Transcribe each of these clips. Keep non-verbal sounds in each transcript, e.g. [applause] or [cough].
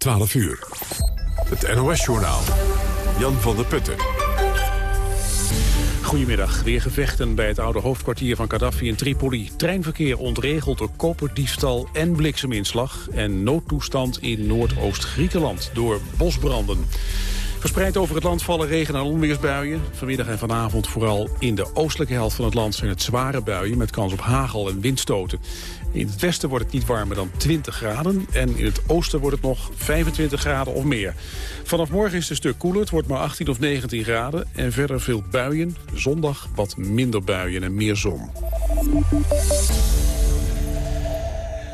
12 uur. Het NOS-journaal. Jan van der Putten. Goedemiddag. Weer gevechten bij het oude hoofdkwartier van Gaddafi in Tripoli. Treinverkeer ontregeld door koperdiefstal en blikseminslag. En noodtoestand in Noordoost-Griekenland door bosbranden. Verspreid over het land vallen regen- en onweersbuien. Vanmiddag en vanavond vooral in de oostelijke helft van het land zijn het zware buien... met kans op hagel en windstoten. In het westen wordt het niet warmer dan 20 graden... en in het oosten wordt het nog 25 graden of meer. Vanaf morgen is het een stuk koeler, het wordt maar 18 of 19 graden... en verder veel buien, zondag wat minder buien en meer zon.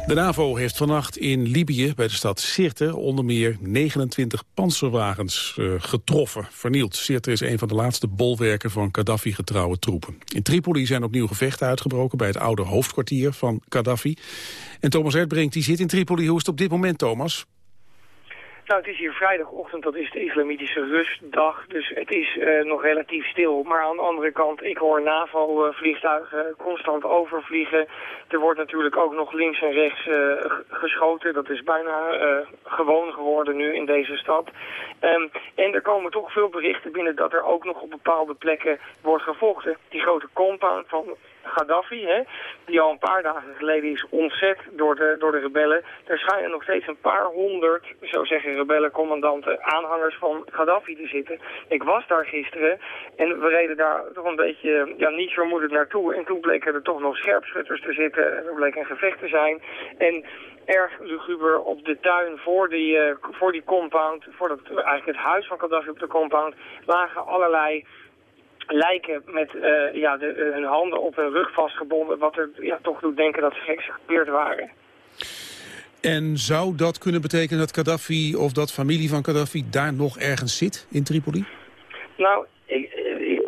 De NAVO heeft vannacht in Libië bij de stad Sirte onder meer 29 panzerwagens uh, getroffen, vernield. Sirte is een van de laatste bolwerken van Gaddafi-getrouwe troepen. In Tripoli zijn opnieuw gevechten uitgebroken bij het oude hoofdkwartier van Gaddafi. En Thomas Erdbrink die zit in Tripoli. Hoe is het op dit moment, Thomas? Nou, het is hier vrijdagochtend, dat is de islamitische rustdag, dus het is uh, nog relatief stil. Maar aan de andere kant, ik hoor NAVO-vliegtuigen constant overvliegen. Er wordt natuurlijk ook nog links en rechts uh, geschoten. Dat is bijna gewoon geworden nu in deze stad. Um, en er komen toch veel berichten binnen dat er ook nog op bepaalde plekken wordt gevochten. Die grote compound van Gaddafi, hè, die al een paar dagen geleden is ontzet door de, door de rebellen. Er schijnen nog steeds een paar honderd, zo zeggen rebellencommandanten, aanhangers van Gaddafi te zitten. Ik was daar gisteren en we reden daar toch een beetje ja, niet vermoedend naartoe. En toen bleken er toch nog scherpschutters te zitten. Er bleek een gevecht te zijn. En erg luguber op de tuin voor die, uh, voor die compound, voor dat, eigenlijk het huis van Gaddafi op de compound, lagen allerlei lijken met uh, ja, de, hun handen op hun rug vastgebonden... wat er ja, toch doet denken dat ze geëxecuteerd waren. En zou dat kunnen betekenen dat Gaddafi of dat familie van Gaddafi daar nog ergens zit in Tripoli? Nou, ik, ik,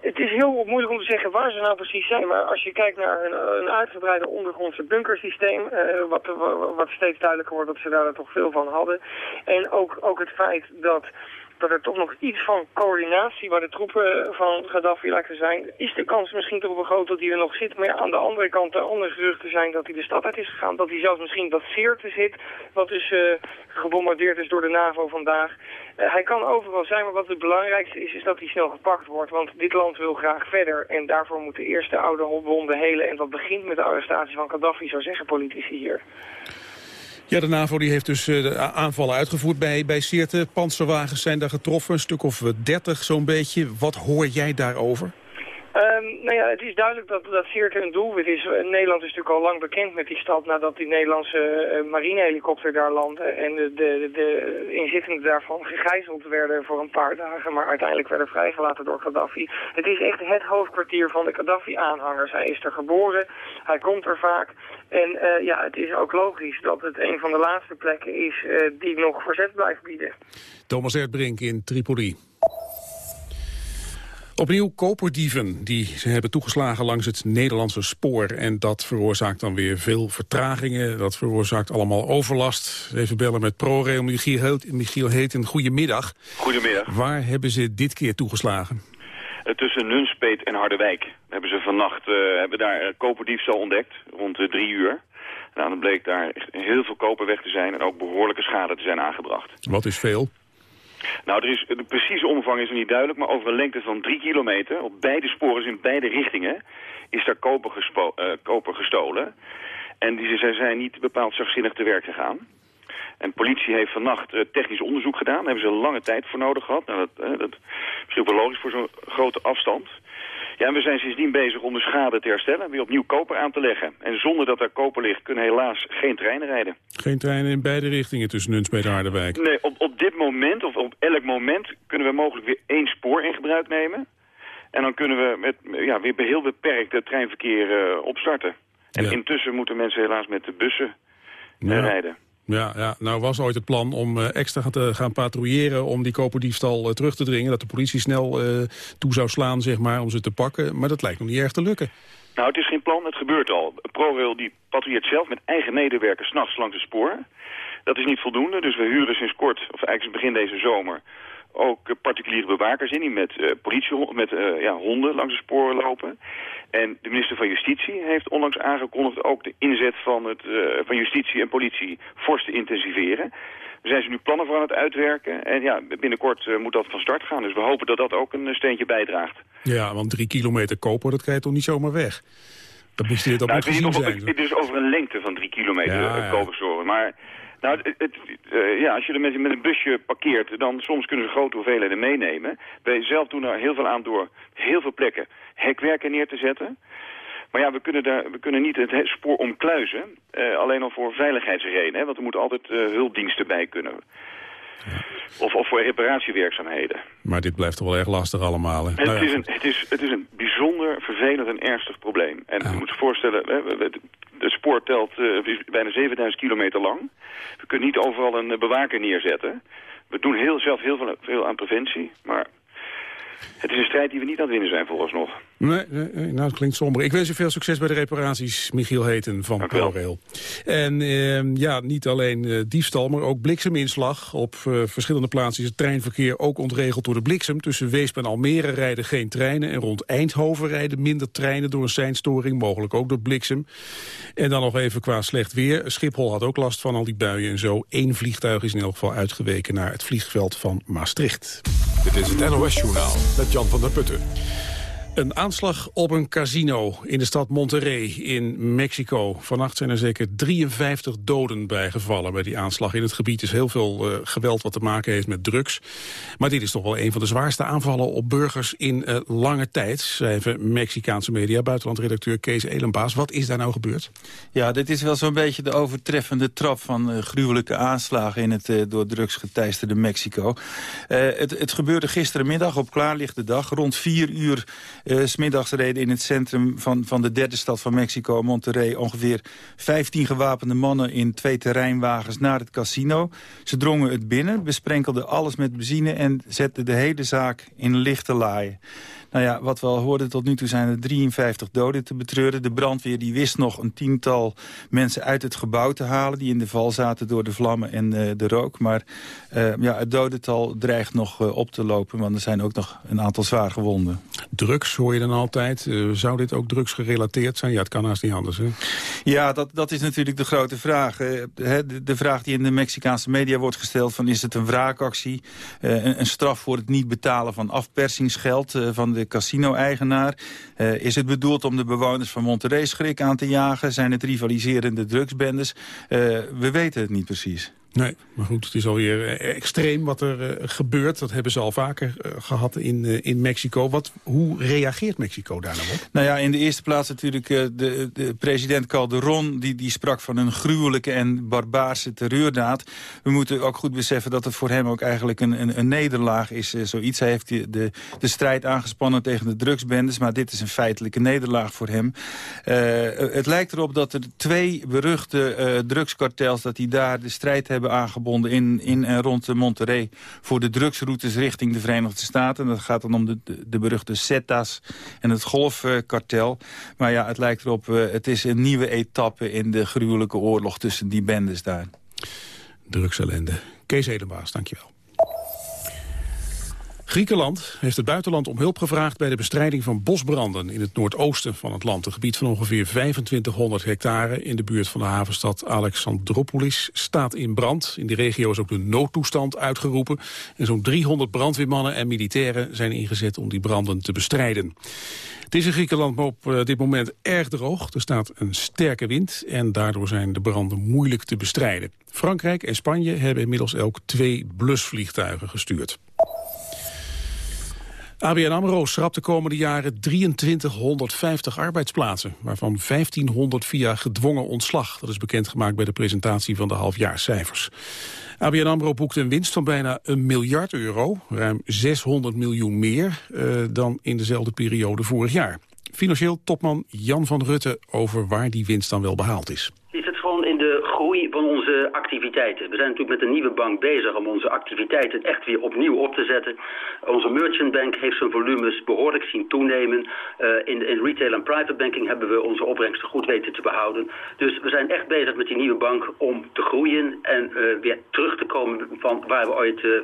het is heel moeilijk om te zeggen waar ze nou precies zijn. Maar als je kijkt naar een, een uitgebreide ondergrondse bunkersysteem... Uh, wat, wat steeds duidelijker wordt dat ze daar toch veel van hadden. En ook, ook het feit dat dat er toch nog iets van coördinatie waar de troepen van Gaddafi lijkt te zijn, is de kans misschien toch wel groot dat hij er nog zit. Maar aan de andere kant, de andere geruchten zijn dat hij de stad uit is gegaan. Dat hij zelfs misschien dat Seerte zit, wat dus uh, gebombardeerd is door de NAVO vandaag. Uh, hij kan overal zijn, maar wat het belangrijkste is, is dat hij snel gepakt wordt. Want dit land wil graag verder en daarvoor moeten eerst de oude wonden helen. En dat begint met de arrestatie van Gaddafi, zo zeggen politici hier. Ja, de NAVO die heeft dus uh, de aanvallen uitgevoerd bij, bij Sirte. Panzerwagens zijn daar getroffen, een stuk of dertig zo'n beetje. Wat hoor jij daarover? Um, nou ja, het is duidelijk dat, dat Sirte een doelwit is. Nederland is natuurlijk al lang bekend met die stad nadat die Nederlandse uh, marinehelikopter daar landde en de, de, de inzittenden daarvan gegijzeld werden voor een paar dagen, maar uiteindelijk werden vrijgelaten door Gaddafi. Het is echt het hoofdkwartier van de Gaddafi-aanhangers. Hij is er geboren, hij komt er vaak en uh, ja, het is ook logisch dat het een van de laatste plekken is uh, die nog verzet blijft bieden. Thomas Erdbrink in Tripoli. Opnieuw koperdieven die ze hebben toegeslagen langs het Nederlandse spoor. En dat veroorzaakt dan weer veel vertragingen. Dat veroorzaakt allemaal overlast. Even bellen met ProRail. Michiel, Michiel Heten, goedemiddag. Goedemiddag. Waar hebben ze dit keer toegeslagen? Uh, tussen Nunspeet en Harderwijk hebben ze vannacht uh, hebben daar uh, koperdiefstal ontdekt, rond drie uur. Nou, dan bleek daar heel veel koper weg te zijn en ook behoorlijke schade te zijn aangebracht. Wat is veel? Nou, er is, de precieze omvang is nog niet duidelijk, maar over een lengte van drie kilometer, op beide sporen in beide richtingen, is daar koper, gespo, uh, koper gestolen. En die, zij zijn niet bepaald zachtzinnig te werk gegaan. En politie heeft vannacht uh, technisch onderzoek gedaan. Daar hebben ze lange tijd voor nodig gehad. Nou, dat, uh, dat is misschien wel logisch voor zo'n grote afstand. Ja, en we zijn sindsdien bezig om de schade te herstellen, weer opnieuw koper aan te leggen. En zonder dat er koper ligt, kunnen helaas geen treinen rijden. Geen treinen in beide richtingen tussen Nunspeet en Harderwijk? Nee, op, op dit moment, of op elk moment, kunnen we mogelijk weer één spoor in gebruik nemen. En dan kunnen we met ja, weer heel beperkt het treinverkeer uh, opstarten. En ja. intussen moeten mensen helaas met de bussen ja. rijden. Ja, ja, nou was ooit het plan om uh, extra te gaan patrouilleren om die koperdiefstal uh, terug te dringen. Dat de politie snel uh, toe zou slaan, zeg maar, om ze te pakken. Maar dat lijkt nog niet erg te lukken. Nou, het is geen plan, het gebeurt al. ProRail die patrouilleert zelf met eigen medewerkers s'nachts langs de spoor. Dat is niet voldoende, dus we huren sinds kort, of eigenlijk begin deze zomer ook uh, particuliere bewakers in die met, uh, politie, met uh, ja, honden langs de sporen lopen. En de minister van Justitie heeft onlangs aangekondigd ook de inzet van, het, van justitie en politie fors te intensiveren. zijn ze nu plannen voor aan het uitwerken. En ja, binnenkort moet dat van start gaan. Dus we hopen dat dat ook een steentje bijdraagt. Ja, want drie kilometer koper, dat krijg je toch niet zomaar weg? Dat moest je dit ook nou, gezien zijn. Het is over een lengte van drie kilometer ja, ja. Maar nou, het, uh, ja, als je er met, met, een busje parkeert, dan soms kunnen ze grote hoeveelheden meenemen. Wij zelf doen er heel veel aan door heel veel plekken hekwerken neer te zetten. Maar ja, we kunnen, daar, we kunnen niet het spoor omkluizen, uh, alleen al voor veiligheidsredenen. Hè, want er moeten altijd uh, hulpdiensten bij kunnen. Of, of voor reparatiewerkzaamheden. Maar dit blijft toch wel erg lastig allemaal. Het, nou is een, het, is, het is een bijzonder vervelend en ernstig probleem. En je moet je voorstellen, het spoor telt uh, bijna 7000 kilometer lang. We kunnen niet overal een bewaker neerzetten. We doen heel, zelf heel veel, veel aan preventie, maar het is een strijd die we niet aan het winnen zijn vooralsnog. Nee, nee, nee nou, het klinkt somber. Ik wens u veel succes bij de reparaties, Michiel Heten van ProRail. En uh, ja, niet alleen uh, diefstal, maar ook blikseminslag. Op uh, verschillende plaatsen is het treinverkeer ook ontregeld door de bliksem. Tussen Weesp en Almere rijden geen treinen. En rond Eindhoven rijden minder treinen door een seinstoring. Mogelijk ook door bliksem. En dan nog even qua slecht weer. Schiphol had ook last van al die buien en zo. Eén vliegtuig is in elk geval uitgeweken naar het vliegveld van Maastricht. Dit is het NOS Journaal met Jan van der Putten. Een aanslag op een casino in de stad Monterrey in Mexico. Vannacht zijn er zeker 53 doden bijgevallen bij die aanslag. In het gebied is heel veel uh, geweld wat te maken heeft met drugs. Maar dit is toch wel een van de zwaarste aanvallen op burgers in uh, lange tijd, schrijven Mexicaanse media. Buitenlandredacteur Kees Elenbaas. Wat is daar nou gebeurd? Ja, dit is wel zo'n beetje de overtreffende trap van uh, gruwelijke aanslagen in het door drugs geteisterde Mexico. het, het gebeurde gisterenmiddag op klaarlichte dag. Rond vier uur uh, smiddags reden in het centrum van, van de derde stad van Mexico, Monterrey... ongeveer 15 gewapende mannen in twee terreinwagens naar het casino. Ze drongen het binnen, besprenkelden alles met benzine... en zetten de hele zaak in lichte laaien. Nou ja, wat we al hoorden tot nu toe zijn er 53 doden te betreuren. De brandweer die wist nog een tiental mensen uit het gebouw te halen... die in de val zaten door de vlammen en uh, de rook. Maar uh, ja, het dodental dreigt nog uh, op te lopen... want er zijn ook nog een aantal zwaar gewonden. Drugs hoor je dan altijd. zou dit ook drugs gerelateerd zijn? Ja, het kan haast niet anders, hè? Ja, dat, dat is natuurlijk de grote vraag. De, de, vraag die in de Mexicaanse media wordt gesteld... van is het een wraakactie? Een, een, straf voor het niet betalen van afpersingsgeld... van de casino-eigenaar. Uh, is het bedoeld om de bewoners van Monterrey schrik aan te jagen? Zijn het rivaliserende drugsbendes? Uh, we weten het niet precies. Nee, maar goed, het is alweer eh, extreem wat er uh, gebeurt. Dat hebben ze al vaker uh, gehad in, in Mexico. Wat, hoe reageert Mexico daar nou op? Nou ja, in de eerste plaats natuurlijk de, de, president Calderon... Die, die sprak van een gruwelijke en barbaarse terreurdaad. We moeten ook goed beseffen dat het voor hem ook eigenlijk een, een, een nederlaag is. zoiets. Hij heeft de, de, de strijd aangespannen tegen de drugsbendes... maar dit is een feitelijke nederlaag voor hem. het lijkt erop dat er twee beruchte drugskartels... dat die daar de strijd hebben aangebonden in, in en rond Monterrey... voor de drugsroutes richting de Verenigde Staten. Dat gaat dan om de, de, beruchte Zetas en het golfkartel. Maar ja, het lijkt erop, uh, het is een nieuwe etappe... in de gruwelijke oorlog tussen die bendes daar. Drugsellende. Kees Edenbaas, dankjewel. Griekenland heeft het buitenland om hulp gevraagd bij de bestrijding van bosbranden in het noordoosten van het land. Een gebied van ongeveer 2500 hectare in de buurt van de havenstad Alexandropolis staat in brand. In die regio is ook de noodtoestand uitgeroepen. En zo'n 300 brandweermannen en militairen zijn ingezet om die branden te bestrijden. Het is in Griekenland op eh, dit moment erg droog. Er staat een sterke wind en daardoor zijn de branden moeilijk te bestrijden. Frankrijk en Spanje hebben inmiddels elk twee blusvliegtuigen gestuurd. ABN AMRO schrapt de komende jaren 2350 arbeidsplaatsen, waarvan 1500 via gedwongen ontslag. Dat is bekendgemaakt bij de presentatie van de halfjaarcijfers. ABN AMRO boekte een winst van bijna een miljard euro, ruim 600 miljoen meer uh, dan in dezelfde periode vorig jaar. Financieel topman Jan van Rutte over waar die winst dan wel behaald is gewoon in de van onze activiteiten. We zijn natuurlijk met een nieuwe bank bezig om onze activiteiten echt weer opnieuw op te zetten. Onze merchant bank heeft zijn volumes behoorlijk zien toenemen. Uh, in, in retail en private banking hebben we onze opbrengsten goed weten te behouden. Dus we zijn echt bezig met die nieuwe bank om te groeien en uh, weer terug te komen van waar we ooit uh,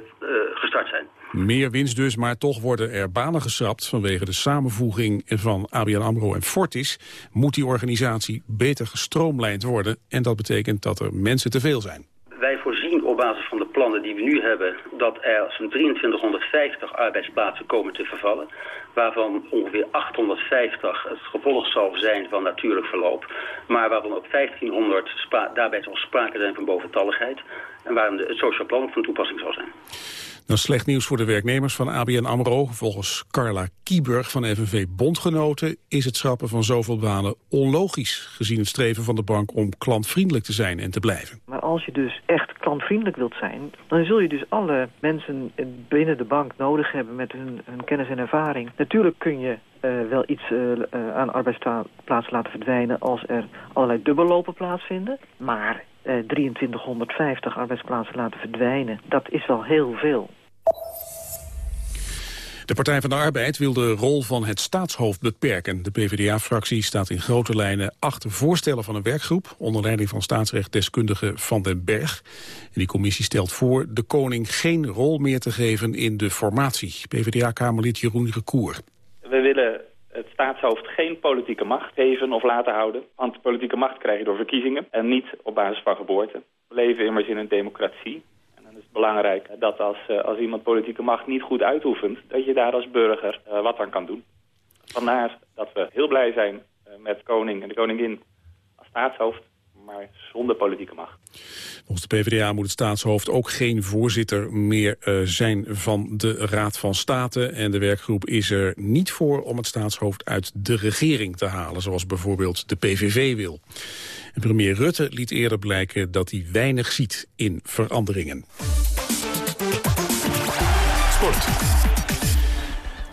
gestart zijn. Meer winst dus, maar toch worden er banen geschrapt vanwege de samenvoeging van ABN AMRO en Fortis. Moet die organisatie beter gestroomlijnd worden en dat betekent dat er mensen te veel zijn. Wij voorzien op basis van de plannen die we nu hebben... dat er zo'n 2350 arbeidsplaatsen komen te vervallen waarvan ongeveer 850 het gevolg zal zijn van natuurlijk verloop. Maar waarvan ook 1500 daarbij zal sprake zijn van boventalligheid. En waarom het sociaal plan van toepassing zal zijn. Dat is slecht nieuws voor de werknemers van ABN AMRO. Volgens Carla Kieburg van FNV Bondgenoten is het schrappen van zoveel banen onlogisch... gezien het streven van de bank om klantvriendelijk te zijn en te blijven. Maar als je dus echt klantvriendelijk wilt zijn... dan zul je dus alle mensen binnen de bank nodig hebben met hun, hun kennis en ervaring. Natuurlijk kun je uh, wel iets uh, aan arbeidsplaatsen laten verdwijnen... als er allerlei dubbellopen plaatsvinden. Maar 2350 arbeidsplaatsen laten verdwijnen, dat is wel heel veel. De Partij van de Arbeid wil de rol van het staatshoofd beperken. De PvdA-fractie staat in grote lijnen achter voorstellen van een werkgroep... onder leiding van staatsrechtdeskundige Van den Berg. En die commissie stelt voor de koning geen rol meer te geven in de formatie. PvdA-kamerlid Jeroen Recour. We willen het staatshoofd geen politieke macht geven of laten houden. Want politieke macht krijg je door verkiezingen en niet op basis van geboorte. We leven immers in een democratie belangrijk dat als, eh, als iemand politieke macht niet goed uitoefent... dat je daar als burger uh, wat aan kan doen. Vandaar dat we heel blij zijn uh, met koning en de koningin als staatshoofd maar zonder politieke macht. Volgens de PvdA moet het staatshoofd ook geen voorzitter meer uh, zijn van de Raad van State. En de werkgroep is er niet voor om het staatshoofd uit de regering te halen, zoals bijvoorbeeld de PVV wil. En premier Rutte liet eerder blijken dat hij weinig ziet in veranderingen. Sport.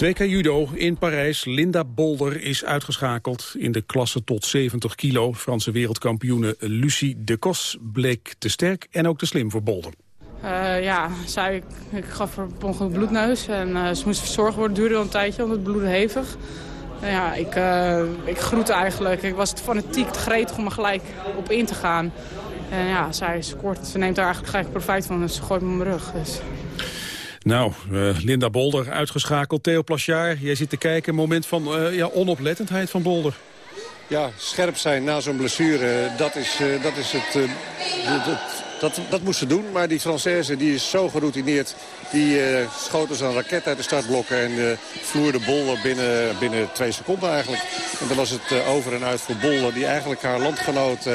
2K judo in Parijs. Linda Bolder is uitgeschakeld in de klasse tot 70 kilo. Franse wereldkampioene Lucie de Kos bleek te sterk en ook te slim voor Bolder. Uh, ja, zij, ik gaf haar ongeluk bloedneus en uh, ze moest verzorgd worden. duurde een tijdje, omdat het bloedde hevig. Ja, ik, ik groette eigenlijk. Ik was fanatiek, te gretig om er gelijk op in te gaan. En ja, zij scoort. Ze neemt daar eigenlijk gelijk profijt van en ze gooit me mijn rug. Dus. Nou, uh, Linda Bolder uitgeschakeld. Theo Plasjaar, jij zit te kijken. moment van uh, ja, onoplettendheid van Bolder. Ja, scherp zijn na zo'n blessure, dat is, uh, dat is het, het dat, dat moest ze doen, maar die Française die is zo geroutineerd. Die uh, schoot als een raket uit de startblokken en uh, vloer de Bolder binnen, binnen twee seconden eigenlijk. En dan was het uh, over en uit voor Bolder, die eigenlijk haar landgenoot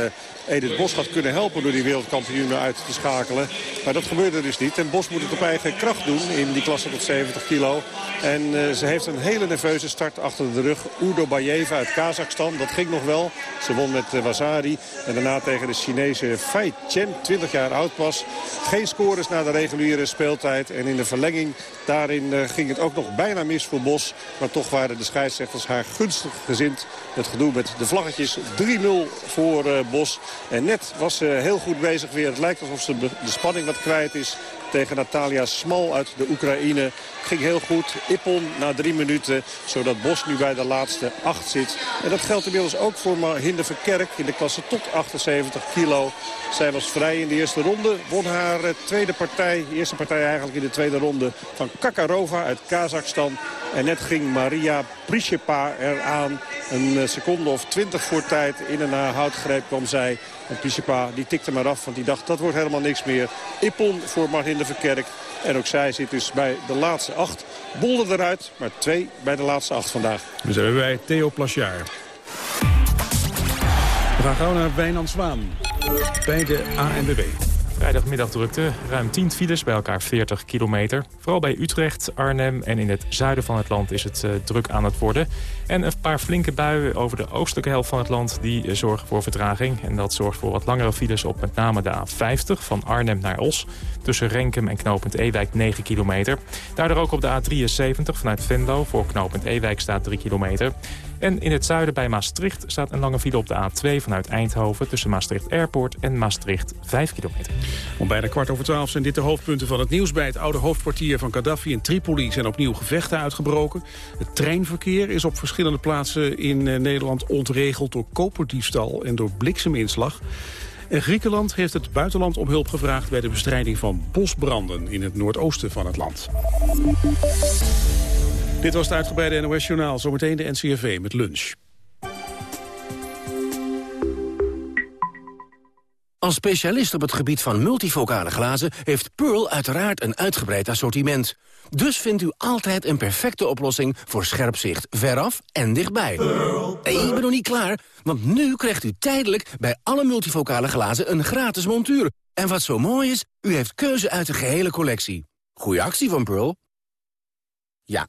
Edith Bos had kunnen helpen door die wereldkampioenen uit te schakelen. Maar dat gebeurde dus niet. En Bos moet het op eigen kracht doen in die klasse tot 70 kilo. En ze heeft een hele nerveuze start achter de rug. Udo Bayeva uit Kazachstan, dat ging nog wel. Ze won met uh. En daarna tegen de Chinese Fei Chen, 20 jaar oud pas. Geen scores na de reguliere speeltijd. En in de verlenging daarin uh, ging het ook nog bijna mis voor Bos. Maar toch waren de scheidsrechters haar gunstig gezind. Het gedoe met de vlaggetjes 3-0 voor Bos. En net was ze heel goed bezig weer. Het lijkt alsof ze de spanning wat kwijt is tegen Natalia Smal uit de Oekraïne. Ging heel goed. Ippon na drie minuten. Zodat Bos nu bij de laatste acht zit. En dat geldt inmiddels ook voor Mahinde Verkerk in de klasse tot 78 kilo. Zij was vrij in de eerste ronde. Won haar eh, tweede partij, eerste partij eigenlijk in de tweede ronde van Kakarova uit Kazachstan. En net ging Maria Prishepa eraan. Een eh, seconde of twintig voor tijd in een houtgreep kwam zij. En Prishepa die tikte maar af, want die dacht dat wordt helemaal niks meer. Ippon voor Martin Verkerk. En ook zij zit dus bij de laatste acht. Bolder eruit, maar twee bij de laatste acht vandaag. We zijn bij Theo Plasjaar. We gaan gauw naar Wijnand Zwaan bij de ANWB. Vrijdagmiddag drukte. Ruim 10 files, bij elkaar 40 kilometer. Vooral bij Utrecht, Arnhem en in het zuiden van het land is het uh, druk aan het worden. En een paar flinke buien over de oostelijke helft van het land... die uh, zorgen voor vertraging. En dat zorgt voor wat langere files op met name de A50 van Arnhem naar Os. Tussen Renkum en knooppunt Ewijk 9 kilometer. Daardoor ook op de A73 vanuit Venlo. Voor knooppunt Ewijk staat 3 kilometer. En in het zuiden bij Maastricht staat een lange file op de A2 vanuit Eindhoven... tussen Maastricht Airport en Maastricht 5 kilometer. Om bijna kwart over twaalf zijn dit de hoofdpunten van het nieuws. Bij het oude hoofdkwartier van Gaddafi in Tripoli zijn opnieuw gevechten uitgebroken. Het treinverkeer is op verschillende plaatsen in eh, Nederland ontregeld... door koperdiefstal en door blikseminslag. En Griekenland heeft het buitenland om hulp gevraagd... bij de bestrijding van bosbranden in het noordoosten van het land. Dit was het uitgebreide NOS-journaal. Zometeen de NCRV met lunch. Als specialist op het gebied van multifocale glazen... heeft Pearl uiteraard een uitgebreid assortiment. Dus vindt u altijd een perfecte oplossing voor scherp zicht veraf en dichtbij. Nee, ik ben nog niet klaar, want nu krijgt u tijdelijk... bij alle multifocale glazen een gratis montuur. En wat zo mooi is, u heeft keuze uit de gehele collectie. Goeie actie van Pearl. Ja,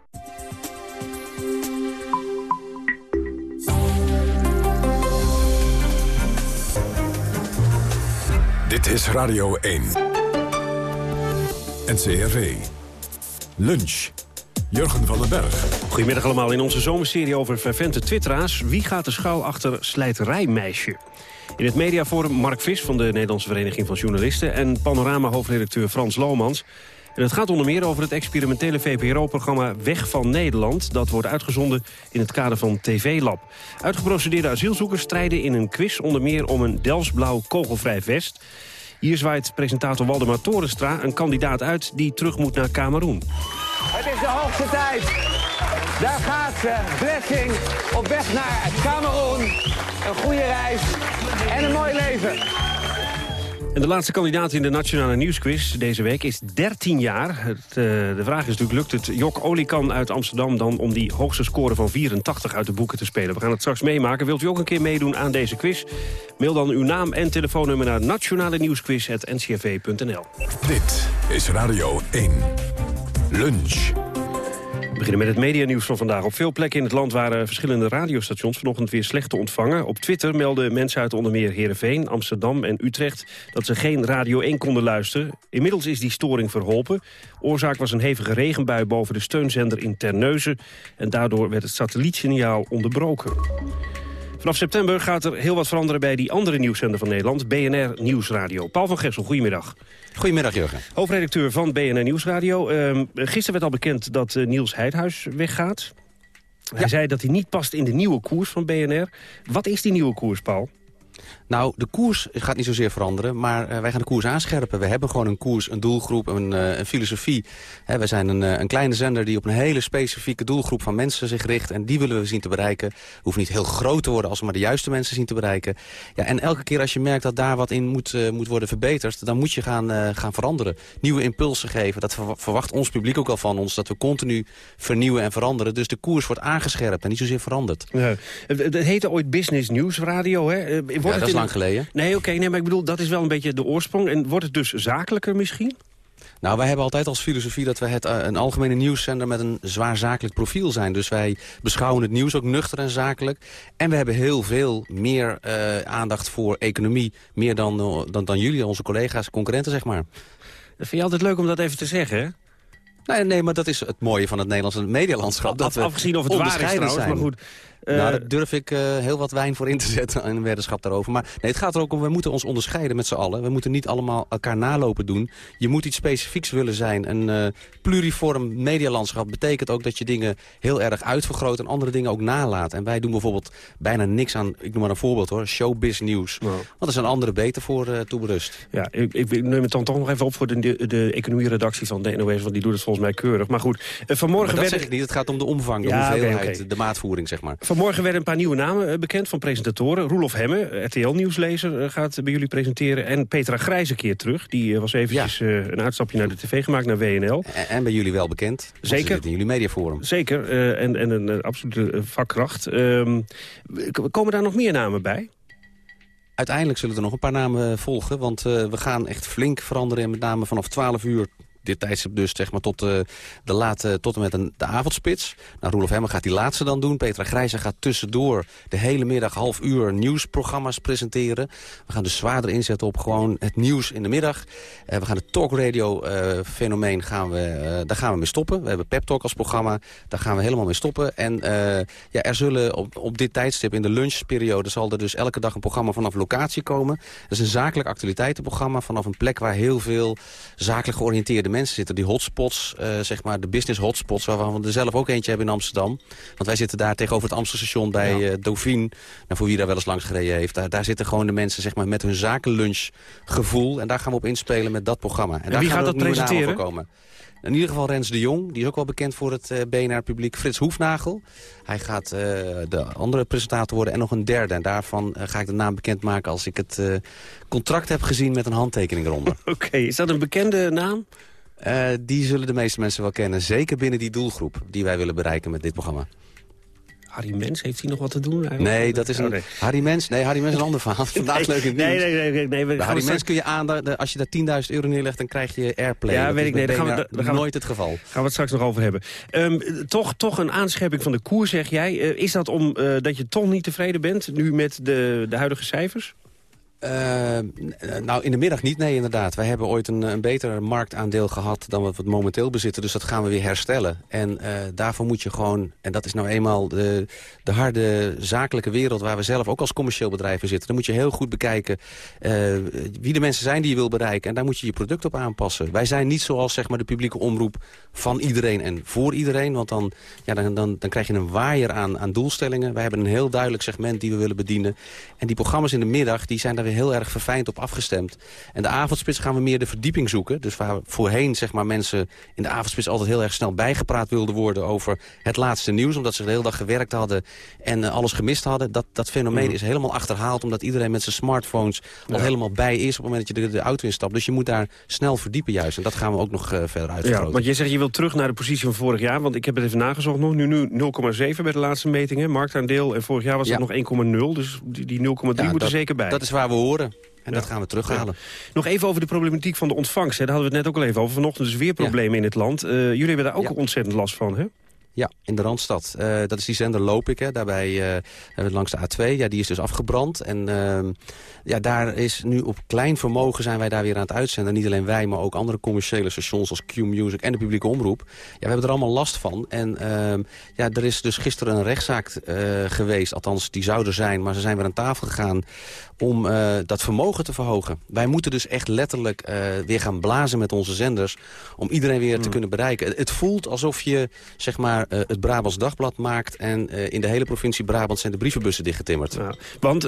Dit is Radio 1. NCRV. Lunch. Jurgen van den Berg. Goedemiddag allemaal in onze zomerserie over fervente twitteraars. Wie gaat de schuil achter slijterijmeisje? In het mediaforum Mark Vis van de Nederlandse Vereniging van Journalisten... en Panorama-hoofdredacteur Frans Lomans. Het gaat onder meer over het experimentele VPRO-programma Weg van Nederland. Dat wordt uitgezonden in het kader van TV-lab. Uitgeprocedeerde asielzoekers strijden in een quiz onder meer om een Delfsblauw kogelvrij vest. Hier zwaait presentator Waldemar Torenstra een kandidaat uit die terug moet naar Cameroen. Het is de hoogste tijd. Daar gaat ze, Blessing, op weg naar Cameroen. Een goede reis en een mooi leven. En de laatste kandidaat in de Nationale Nieuwsquiz deze week is 13 jaar. Het, uh, de vraag is natuurlijk, lukt het Jok Olikan uit Amsterdam... dan om die hoogste score van 84 uit de boeken te spelen? We gaan het straks meemaken. Wilt u ook een keer meedoen aan deze quiz? Mail dan uw naam en telefoonnummer naar nationale nieuwsquiz.ncrv.nl. Dit is Radio 1. Lunch. We beginnen met het medianieuws van vandaag. Op veel plekken in het land waren verschillende radiostations vanochtend weer slecht te ontvangen. Op Twitter melden mensen uit onder meer Heerenveen, Amsterdam en Utrecht... dat ze geen Radio 1 konden luisteren. Inmiddels is die storing verholpen. Oorzaak was een hevige regenbui boven de steunzender in Terneuzen... en daardoor werd het satellietsignaal onderbroken. Vanaf september gaat er heel wat veranderen bij die andere nieuwszender van Nederland, BNR Nieuwsradio. Paul van Gessel, goedemiddag. Goedemiddag, Jurgen. Hoofdredacteur van BNR Nieuwsradio. Uh, gisteren werd al bekend dat uh, Niels Heidhuis weggaat. Hij zei dat hij niet past in de nieuwe koers van BNR. Wat is die nieuwe koers, Paul? Nou, de koers gaat niet zozeer veranderen, maar uh, wij gaan de koers aanscherpen. We hebben gewoon een koers, een doelgroep, een, uh, een filosofie. He, wij zijn een, uh, een, kleine zender die op een hele specifieke doelgroep van mensen zich richt. En die willen we zien te bereiken. Hoeft niet heel groot te worden als we maar de juiste mensen zien te bereiken. Ja, en elke keer als je merkt dat daar wat in moet, moet worden verbeterd, dan moet je gaan, gaan veranderen. Nieuwe impulsen geven. Dat verwacht ons publiek ook al van ons, dat we continu vernieuwen en veranderen. Dus de koers wordt aangescherpt en niet zozeer veranderd. Ja. Het heette ooit Business News Radio, hè? Wordt ja, lang geleden. Nee, oké, okay, nee, maar ik bedoel, dat is wel een beetje de oorsprong. En wordt het dus zakelijker misschien? Nou, wij hebben altijd als filosofie dat we het, uh, een algemene nieuwszender met een zwaar zakelijk profiel zijn. Dus wij beschouwen het nieuws ook nuchter en zakelijk. En we hebben heel veel meer uh, aandacht voor economie. Meer dan, uh, dan, dan jullie, onze collega's, concurrenten, zeg maar. Dat vind je altijd leuk om dat even te zeggen, hè? Nee, nee, maar dat is het mooie van het Nederlandse medialandschap. Dat Af, afgezien of het waar is trouwens, zijn. maar goed. Uh, nou, daar durf ik uh, heel wat wijn voor in te [laughs] zetten in een weddenschap daarover. Maar nee, het gaat er ook om, we moeten ons onderscheiden met z'n allen. We moeten niet allemaal elkaar nalopen doen. Je moet iets specifieks willen zijn. Een uh, pluriform medialandschap betekent ook dat je dingen heel erg uitvergroot... en andere dingen ook nalaat. En wij doen bijvoorbeeld bijna niks aan, ik noem maar een voorbeeld hoor, showbiz nieuws. Wow. Want er zijn anderen beter voor uh, toeberust. Ja, ik, ik, neem het dan toch nog even op voor de, de, de economieredactie van de NOS... want die doet het volgens mij keurig. Maar goed, vanmorgen... Maar dat zeg ik niet, het gaat om de omvang, de ja, hoeveelheid, okay, okay. de maatvoering zeg maar. Vanmorgen werden een paar nieuwe namen bekend van presentatoren. Roelof Hemme, RTL-nieuwslezer, gaat bij jullie presenteren. En Petra Grijs een keer terug. Die was eventjes ja. uh, een uitstapje naar de tv gemaakt, naar WNL. En, en bij jullie wel bekend. Zeker. in jullie mediaforum. Zeker. Uh, en, en een uh, absolute vakkracht. Um, komen daar nog meer namen bij? Uiteindelijk zullen er nog een paar namen volgen. Want we gaan echt flink veranderen. En met name vanaf 12 uur dit tijdstip dus zeg maar, tot, de late, tot en met een, de avondspits. Nou, Roelof Hemmer gaat die laatste dan doen. Petra Grijzer gaat tussendoor de hele middag half uur nieuwsprogramma's presenteren. We gaan dus zwaarder inzetten op gewoon het nieuws in de middag. we gaan het talkradio fenomeen gaan we, daar gaan we mee stoppen. We hebben Pep Talk als programma. Daar gaan we helemaal mee stoppen. En ja, er zullen op, op dit tijdstip in de lunchperiode zal er dus elke dag een programma vanaf locatie komen. Dat is een zakelijk actualiteitenprogramma vanaf een plek waar heel veel zakelijk georiënteerde mensen zitten. Die hotspots, uh, zeg maar de business hotspots, waarvan we er zelf ook eentje hebben in Amsterdam. Want wij zitten daar tegenover het Amstelstation bij ja. uh, Dauphine. Nou, voor wie daar wel eens langs gereden heeft. Daar, daar zitten gewoon de mensen zeg maar, met hun zakenlunchgevoel. En daar gaan we op inspelen met dat programma. En, en daar wie gaan gaat dat presenteren? Komen. In ieder geval Rens de Jong, die is ook wel bekend voor het uh, BNR-publiek. Frits Hoefnagel, hij gaat uh, de andere presentator worden. En nog een derde, en daarvan uh, ga ik de naam bekendmaken... als ik het contract heb gezien met een handtekening eronder. [laughs] Oké, okay, is dat een bekende naam? Die zullen de meeste mensen wel kennen. Zeker binnen die doelgroep die wij willen bereiken met dit programma. Harry Mens, heeft hij nog wat te doen? Eigenlijk? Nee, dat is een... Oh, nee. Harry Mens, nee, Harry Mens is een ander verhaal. [laughs] Vandaag leuk in nee, nee, nee, nee, nee, Harry Mens kun je aan, als je daar 10.000 euro neerlegt, dan krijg je airplay. Ja, dat weet ik, nee, dat gaan we, gaan nooit het geval. Gaan we het straks nog over hebben. Um, toch, toch een aanscherping van de koers, zeg jij. Uh, is dat omdat uh, dat je toch niet tevreden bent, nu met de, de huidige cijfers? Uh, nou, in de middag niet, nee, inderdaad. Wij hebben ooit een, een beter marktaandeel gehad dan wat we momenteel bezitten. Dus dat gaan we weer herstellen. En uh, daarvoor moet je gewoon, en dat is nou eenmaal de, de harde zakelijke wereld... waar we zelf ook als commercieel bedrijf in zitten. Dan moet je heel goed bekijken wie de mensen zijn die je wil bereiken. En daar moet je je product op aanpassen. Wij zijn niet zoals zeg maar, de publieke omroep van iedereen en voor iedereen. Want dan, ja, dan, dan, dan krijg je een waaier aan, aan doelstellingen. Wij hebben een heel duidelijk segment die we willen bedienen. En die programma's in de middag, die zijn daar weer heel erg verfijnd op afgestemd. En de avondspits gaan we meer de verdieping zoeken. Dus waar voorheen zeg maar, mensen in de avondspits altijd heel erg snel bijgepraat wilden worden... over het laatste nieuws, omdat ze de hele dag gewerkt hadden en uh, alles gemist hadden. Dat, dat fenomeen mm. is helemaal achterhaald, omdat iedereen met zijn smartphones al helemaal bij is... op het moment dat je de, de auto instapt. Dus je moet daar snel verdiepen juist. En dat gaan we ook nog uh, verder uitvergroten. Ja, want je zegt je wilt terug naar de positie van vorig jaar. Want ik heb het even nagezocht nog. Nu, nu 0,7 bij de laatste metingen, marktaandeel. En vorig jaar was ja. dat nog 1,0. Dus die, die 0,3 ja, moet er zeker bij. Dat is waar we horen. En ja. dat gaan we terughalen. Ja. Nog even over de problematiek van de ontvangst. Hè. Daar hadden we het net ook al even over. Vanochtend dus weer problemen ja. in het land. Uh, jullie hebben daar ook ontzettend last van, hè? Ja, in de Randstad. Uh, dat is die zender Loop ik, hè. daarbij uh, hebben we langs de A2. Ja, die is dus afgebrand. En uh, ja, daar is nu op klein vermogen zijn wij daar weer aan het uitzenden. Niet alleen wij, maar ook andere commerciële stations als Q-Music en de publieke omroep. Ja, we hebben er allemaal last van. En ja, er is dus gisteren een rechtszaak geweest. Althans, die zou er zijn, maar ze zijn weer aan tafel gegaan om uh, dat vermogen te verhogen. Wij moeten dus echt letterlijk uh, weer gaan blazen met onze zenders... om iedereen weer mm. te kunnen bereiken. Het voelt alsof je zeg maar, uh, het Brabants Dagblad maakt... en in de hele provincie Brabant zijn de brievenbussen dichtgetimmerd. Ja, want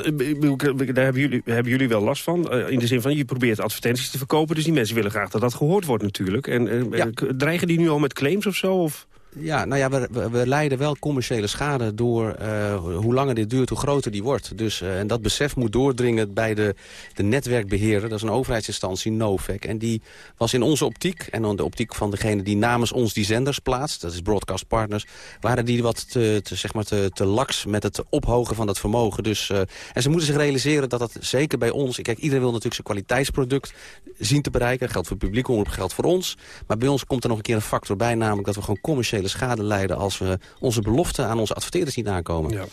daar hebben jullie, hebben jullie wel last van. in de zin van, je probeert advertenties te verkopen... dus die mensen willen graag dat dat gehoord wordt natuurlijk. En ja. dreigen die nu al met claims of zo? Of? Ja, nou ja, we, we, leiden wel commerciële schade door uh, hoe langer dit duurt, hoe groter die wordt. Dus, uh, en dat besef moet doordringen bij de, de netwerkbeheerder. Dat is een overheidsinstantie, NOVEC. En die was in onze optiek, en dan de optiek van degene die namens ons die zenders plaatst... dat is Broadcast Partners, waren die wat te, te, zeg maar te, te laks met het ophogen van dat vermogen. Dus, uh, en ze moeten zich realiseren dat dat zeker bij ons... Kijk, iedereen wil natuurlijk zijn kwaliteitsproduct zien te bereiken. Dat geldt voor publiek omroep, geldt voor ons. Maar bij ons komt er nog een keer een factor bij, namelijk dat we gewoon commerciële schade leiden... als we onze beloften aan onze adverteerders niet aankomen. Ja.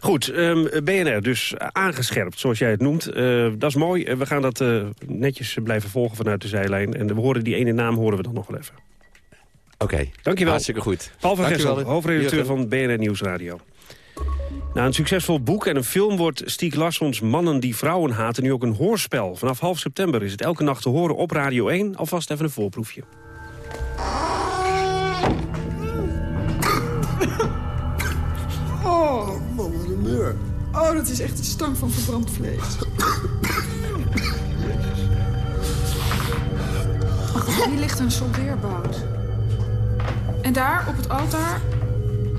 Goed, um, BNR dus aangescherpt, zoals jij het noemt. Uh, dat is mooi. We gaan dat uh, netjes blijven volgen vanuit de zijlijn. En we horen die ene naam horen we dan nog wel even. Oké, okay. dankjewel. Hartstikke goed. Paul van Gessel, hoofdredacteur van BNR Nieuwsradio. Na een succesvol boek en een film wordt Stieg Larssons Mannen die vrouwen haten nu ook een hoorspel. Vanaf half september is het elke nacht te horen op Radio 1. Alvast even een voorproefje. Oh, dat is echt een stank van verbrand vlees. Hier ligt een soldeerbout. En daar, op het altaar,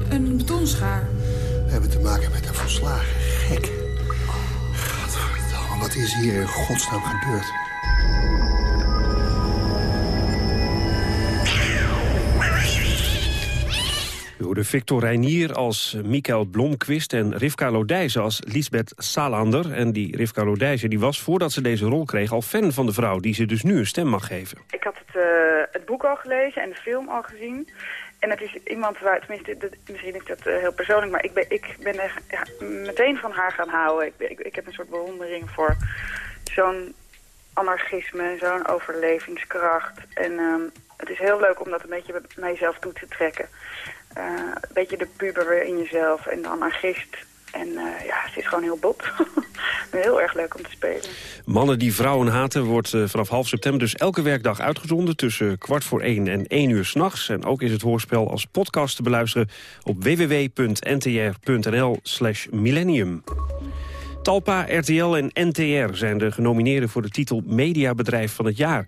een betonschaar. We hebben te maken met een volslagen gek. Godverdomme, wat is hier in godsnaam gebeurd? U hoorde Victor Reinier als Mikael Blomqvist en Rivka Lodijzen als Lisbeth Salander. En die Rivka Lodijzen die was, voordat ze deze rol kreeg, al fan van de vrouw... die ze dus nu een stem mag geven. Ik had het, uh, het boek al gelezen en de film al gezien. En het is iemand waar, tenminste, misschien is dat uh, heel persoonlijk... maar ik ben, ik ben er ja, meteen van haar gaan houden. Ik, ik, heb een soort bewondering voor zo'n anarchisme, zo'n overlevingskracht. En um, het is heel leuk om dat een beetje bij jezelf toe te trekken. Uh, een beetje de puber weer in jezelf en de anarchist. En uh, ja, het is gewoon heel bot. [laughs] heel erg leuk om te spelen. Mannen die vrouwen haten wordt uh, vanaf half september dus elke werkdag uitgezonden... tussen kwart voor één en één uur s'nachts. En ook is het hoorspel als podcast te beluisteren op www.ntr.nl millennium. Talpa, RTL en NTR zijn de genomineerden voor de titel Mediabedrijf van het jaar.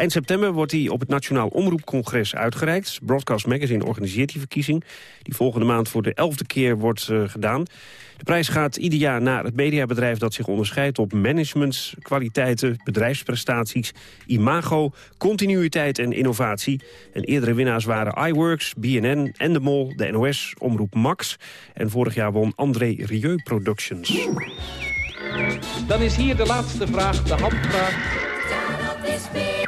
Eind september wordt hij op het Nationaal Omroepcongres uitgereikt. Broadcast Magazine organiseert die verkiezing... die volgende maand voor de elfde keer wordt uh, gedaan. De prijs gaat ieder jaar naar het mediabedrijf dat zich onderscheidt... op management, kwaliteiten, bedrijfsprestaties, imago, continuïteit en innovatie. En eerdere winnaars waren iWorks, BNN, Endemol, de NOS, Omroep Max. En vorig jaar won André Rieu Productions. Dan is hier de laatste vraag, de handvraag.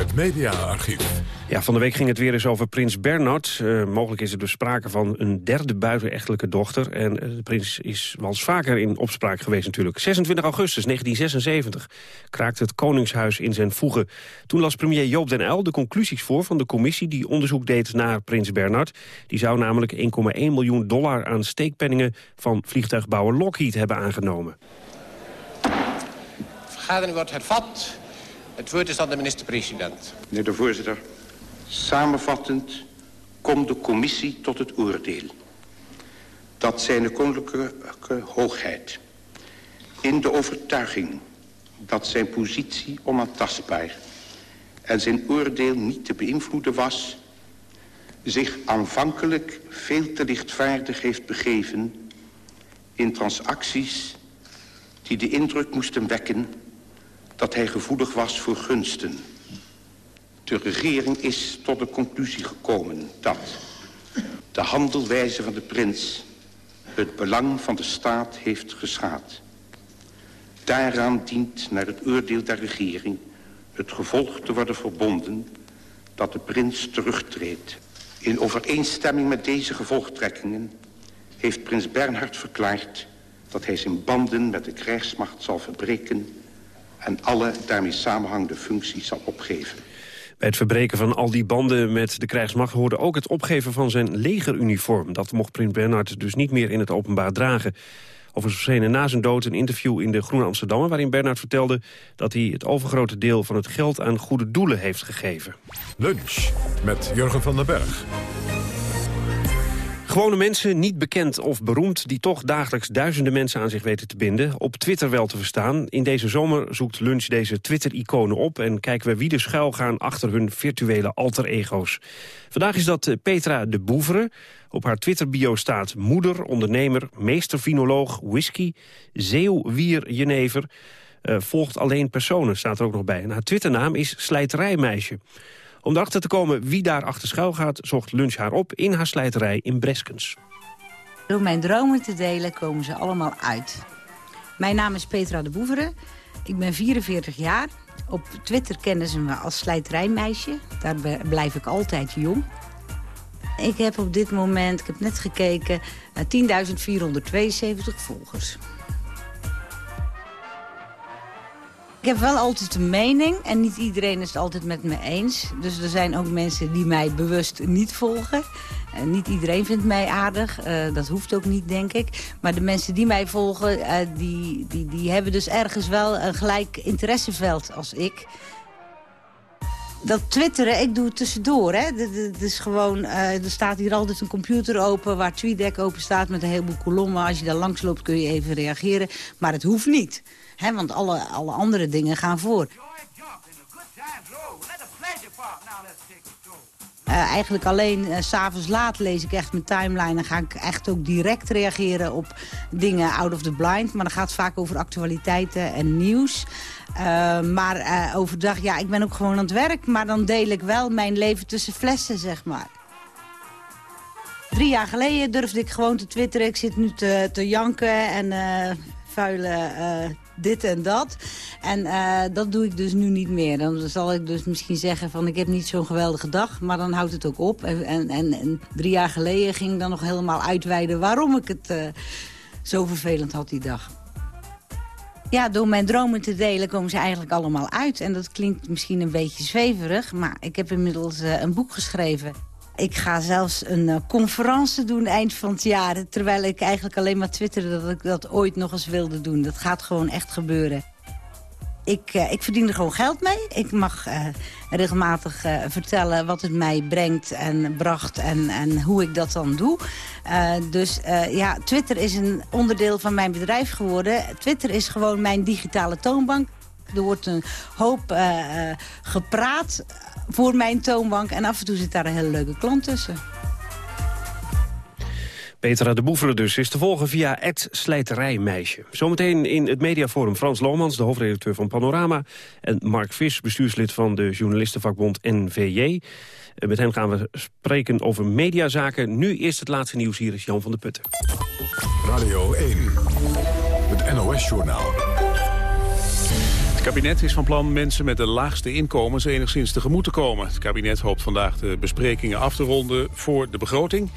Het mediaarchief. Ja, van de week ging het weer eens over prins Bernard. Uh, mogelijk is er dus sprake van een derde buitenechtelijke dochter. En uh, de prins is wel eens vaker in opspraak geweest natuurlijk. 26 augustus 1976 kraakte het Koningshuis in zijn voegen. Toen las premier Joop den Uyl de conclusies voor van de commissie... die onderzoek deed naar prins Bernard. Die zou namelijk 1,1 miljoen dollar aan steekpenningen... van vliegtuigbouwer Lockheed hebben aangenomen. Vergadering wordt hervat. Het woord is aan de minister-president. Meneer de voorzitter, samenvattend komt de commissie tot het oordeel... dat zijn koninklijke hoogheid in de overtuiging dat zijn positie onaantastbaar... en zijn oordeel niet te beïnvloeden was... zich aanvankelijk veel te lichtvaardig heeft begeven... in transacties die de indruk moesten wekken dat hij gevoelig was voor gunsten. De regering is tot de conclusie gekomen dat de handelwijze van de prins het belang van de staat heeft geschaad. Daaraan dient naar het oordeel der regering het gevolg te worden verbonden dat de prins terugtreedt. In overeenstemming met deze gevolgtrekkingen heeft prins Bernhard verklaard dat hij zijn banden met de krijgsmacht zal verbreken en alle daarmee samenhangende functies zal opgeven. Bij het verbreken van al die banden met de krijgsmacht hoorde ook het opgeven van zijn legeruniform. Dat mocht prins Bernhard dus niet meer in het openbaar dragen. Over verschenen na zijn dood een interview in de Groene Amsterdammer... waarin Bernhard vertelde dat hij het overgrote deel van het geld aan goede doelen heeft gegeven. Lunch met Jurgen van den Berg. Gewone mensen, niet bekend of beroemd... die toch dagelijks duizenden mensen aan zich weten te binden. Op Twitter wel te verstaan. In deze zomer zoekt Lunch deze Twitter-iconen op... en kijken we wie de schuil gaan achter hun virtuele alter-ego's. Vandaag is dat Petra de Boevere. Op haar Twitter-bio staat moeder, ondernemer, meester-vinoloog, whisky... zeeuwwier, jenever... Uh, volgt alleen personen, staat er ook nog bij. En haar Twitternaam is Slijterijmeisje. Om erachter te komen wie daar achter schuil gaat... zocht Lunch haar op in haar slijterij in Breskens. Door mijn dromen te delen komen ze allemaal uit. Mijn naam is Petra de Boevere. Ik ben 44 jaar. Op Twitter kennen ze me als slijterijmeisje. Daar blijf ik altijd jong. Ik heb op dit moment, ik heb net gekeken, 10.472 volgers. Ik heb wel altijd een mening en niet iedereen is het altijd met me eens. Dus er zijn ook mensen die mij bewust niet volgen. Uh, niet iedereen vindt mij aardig, uh, dat hoeft ook niet, denk ik. Maar de mensen die mij volgen, uh, die, die, die hebben dus ergens wel een gelijk interesseveld als ik. Dat twitteren, ik doe het tussendoor. Hè. Het is gewoon, er staat hier altijd een computer open waar TweetDeck open staat met een heleboel kolommen. Als je daar langs loopt kun je even reageren. Maar het hoeft niet. He, want alle, alle andere dingen gaan voor. Eh, eigenlijk alleen s s'avonds laat lees ik echt mijn timeline... en ga ik echt ook direct reageren op dingen out of the blind. Maar dan gaat het vaak over actualiteiten en nieuws. maar overdag, ja, ik ben ook gewoon aan het werk... maar dan deel ik wel mijn leven tussen flessen, zeg maar. Drie jaar geleden durfde ik gewoon te twitteren. Ik zit nu te, te janken en uh, vuile uh, dit en dat. En uh, dat doe ik dus nu niet meer. Dan zal ik dus misschien zeggen van ik heb niet zo'n geweldige dag. Maar dan houdt het ook op. En, en, en, drie jaar geleden ging ik dan nog helemaal uitweiden waarom ik het zo vervelend had die dag. Ja, door mijn dromen te delen komen ze eigenlijk allemaal uit. En dat klinkt misschien een beetje zweverig, maar ik heb inmiddels een boek geschreven. Ik ga zelfs een uh, conferentie doen eind van het jaar. Terwijl ik eigenlijk alleen maar twitterde dat ik dat ooit nog eens wilde doen. Dat gaat gewoon echt gebeuren. Ik, uh, ik verdien er gewoon geld mee. Ik mag uh, regelmatig vertellen wat het mij brengt en bracht en, en hoe ik dat dan doe. dus ja, Twitter is een onderdeel van mijn bedrijf geworden. Twitter is gewoon mijn digitale toonbank. Er wordt een hoop gepraat voor mijn toonbank. En af en toe zit daar een hele leuke klant tussen. Petra de Boevelen dus is te volgen via het Slijterijmeisje. Zometeen in het mediaforum Frans Lomans, de hoofdredacteur van Panorama... en Mark Vis, bestuurslid van de journalistenvakbond NVJ. Eh, met hen gaan we spreken over mediazaken. Nu eerst het laatste nieuws. Hier is Jan van der Putten. Radio 1, het NOS-journaal. Het kabinet is van plan mensen met de laagste inkomens enigszins tegemoet te komen. Het kabinet hoopt vandaag de besprekingen af te ronden voor de begroting.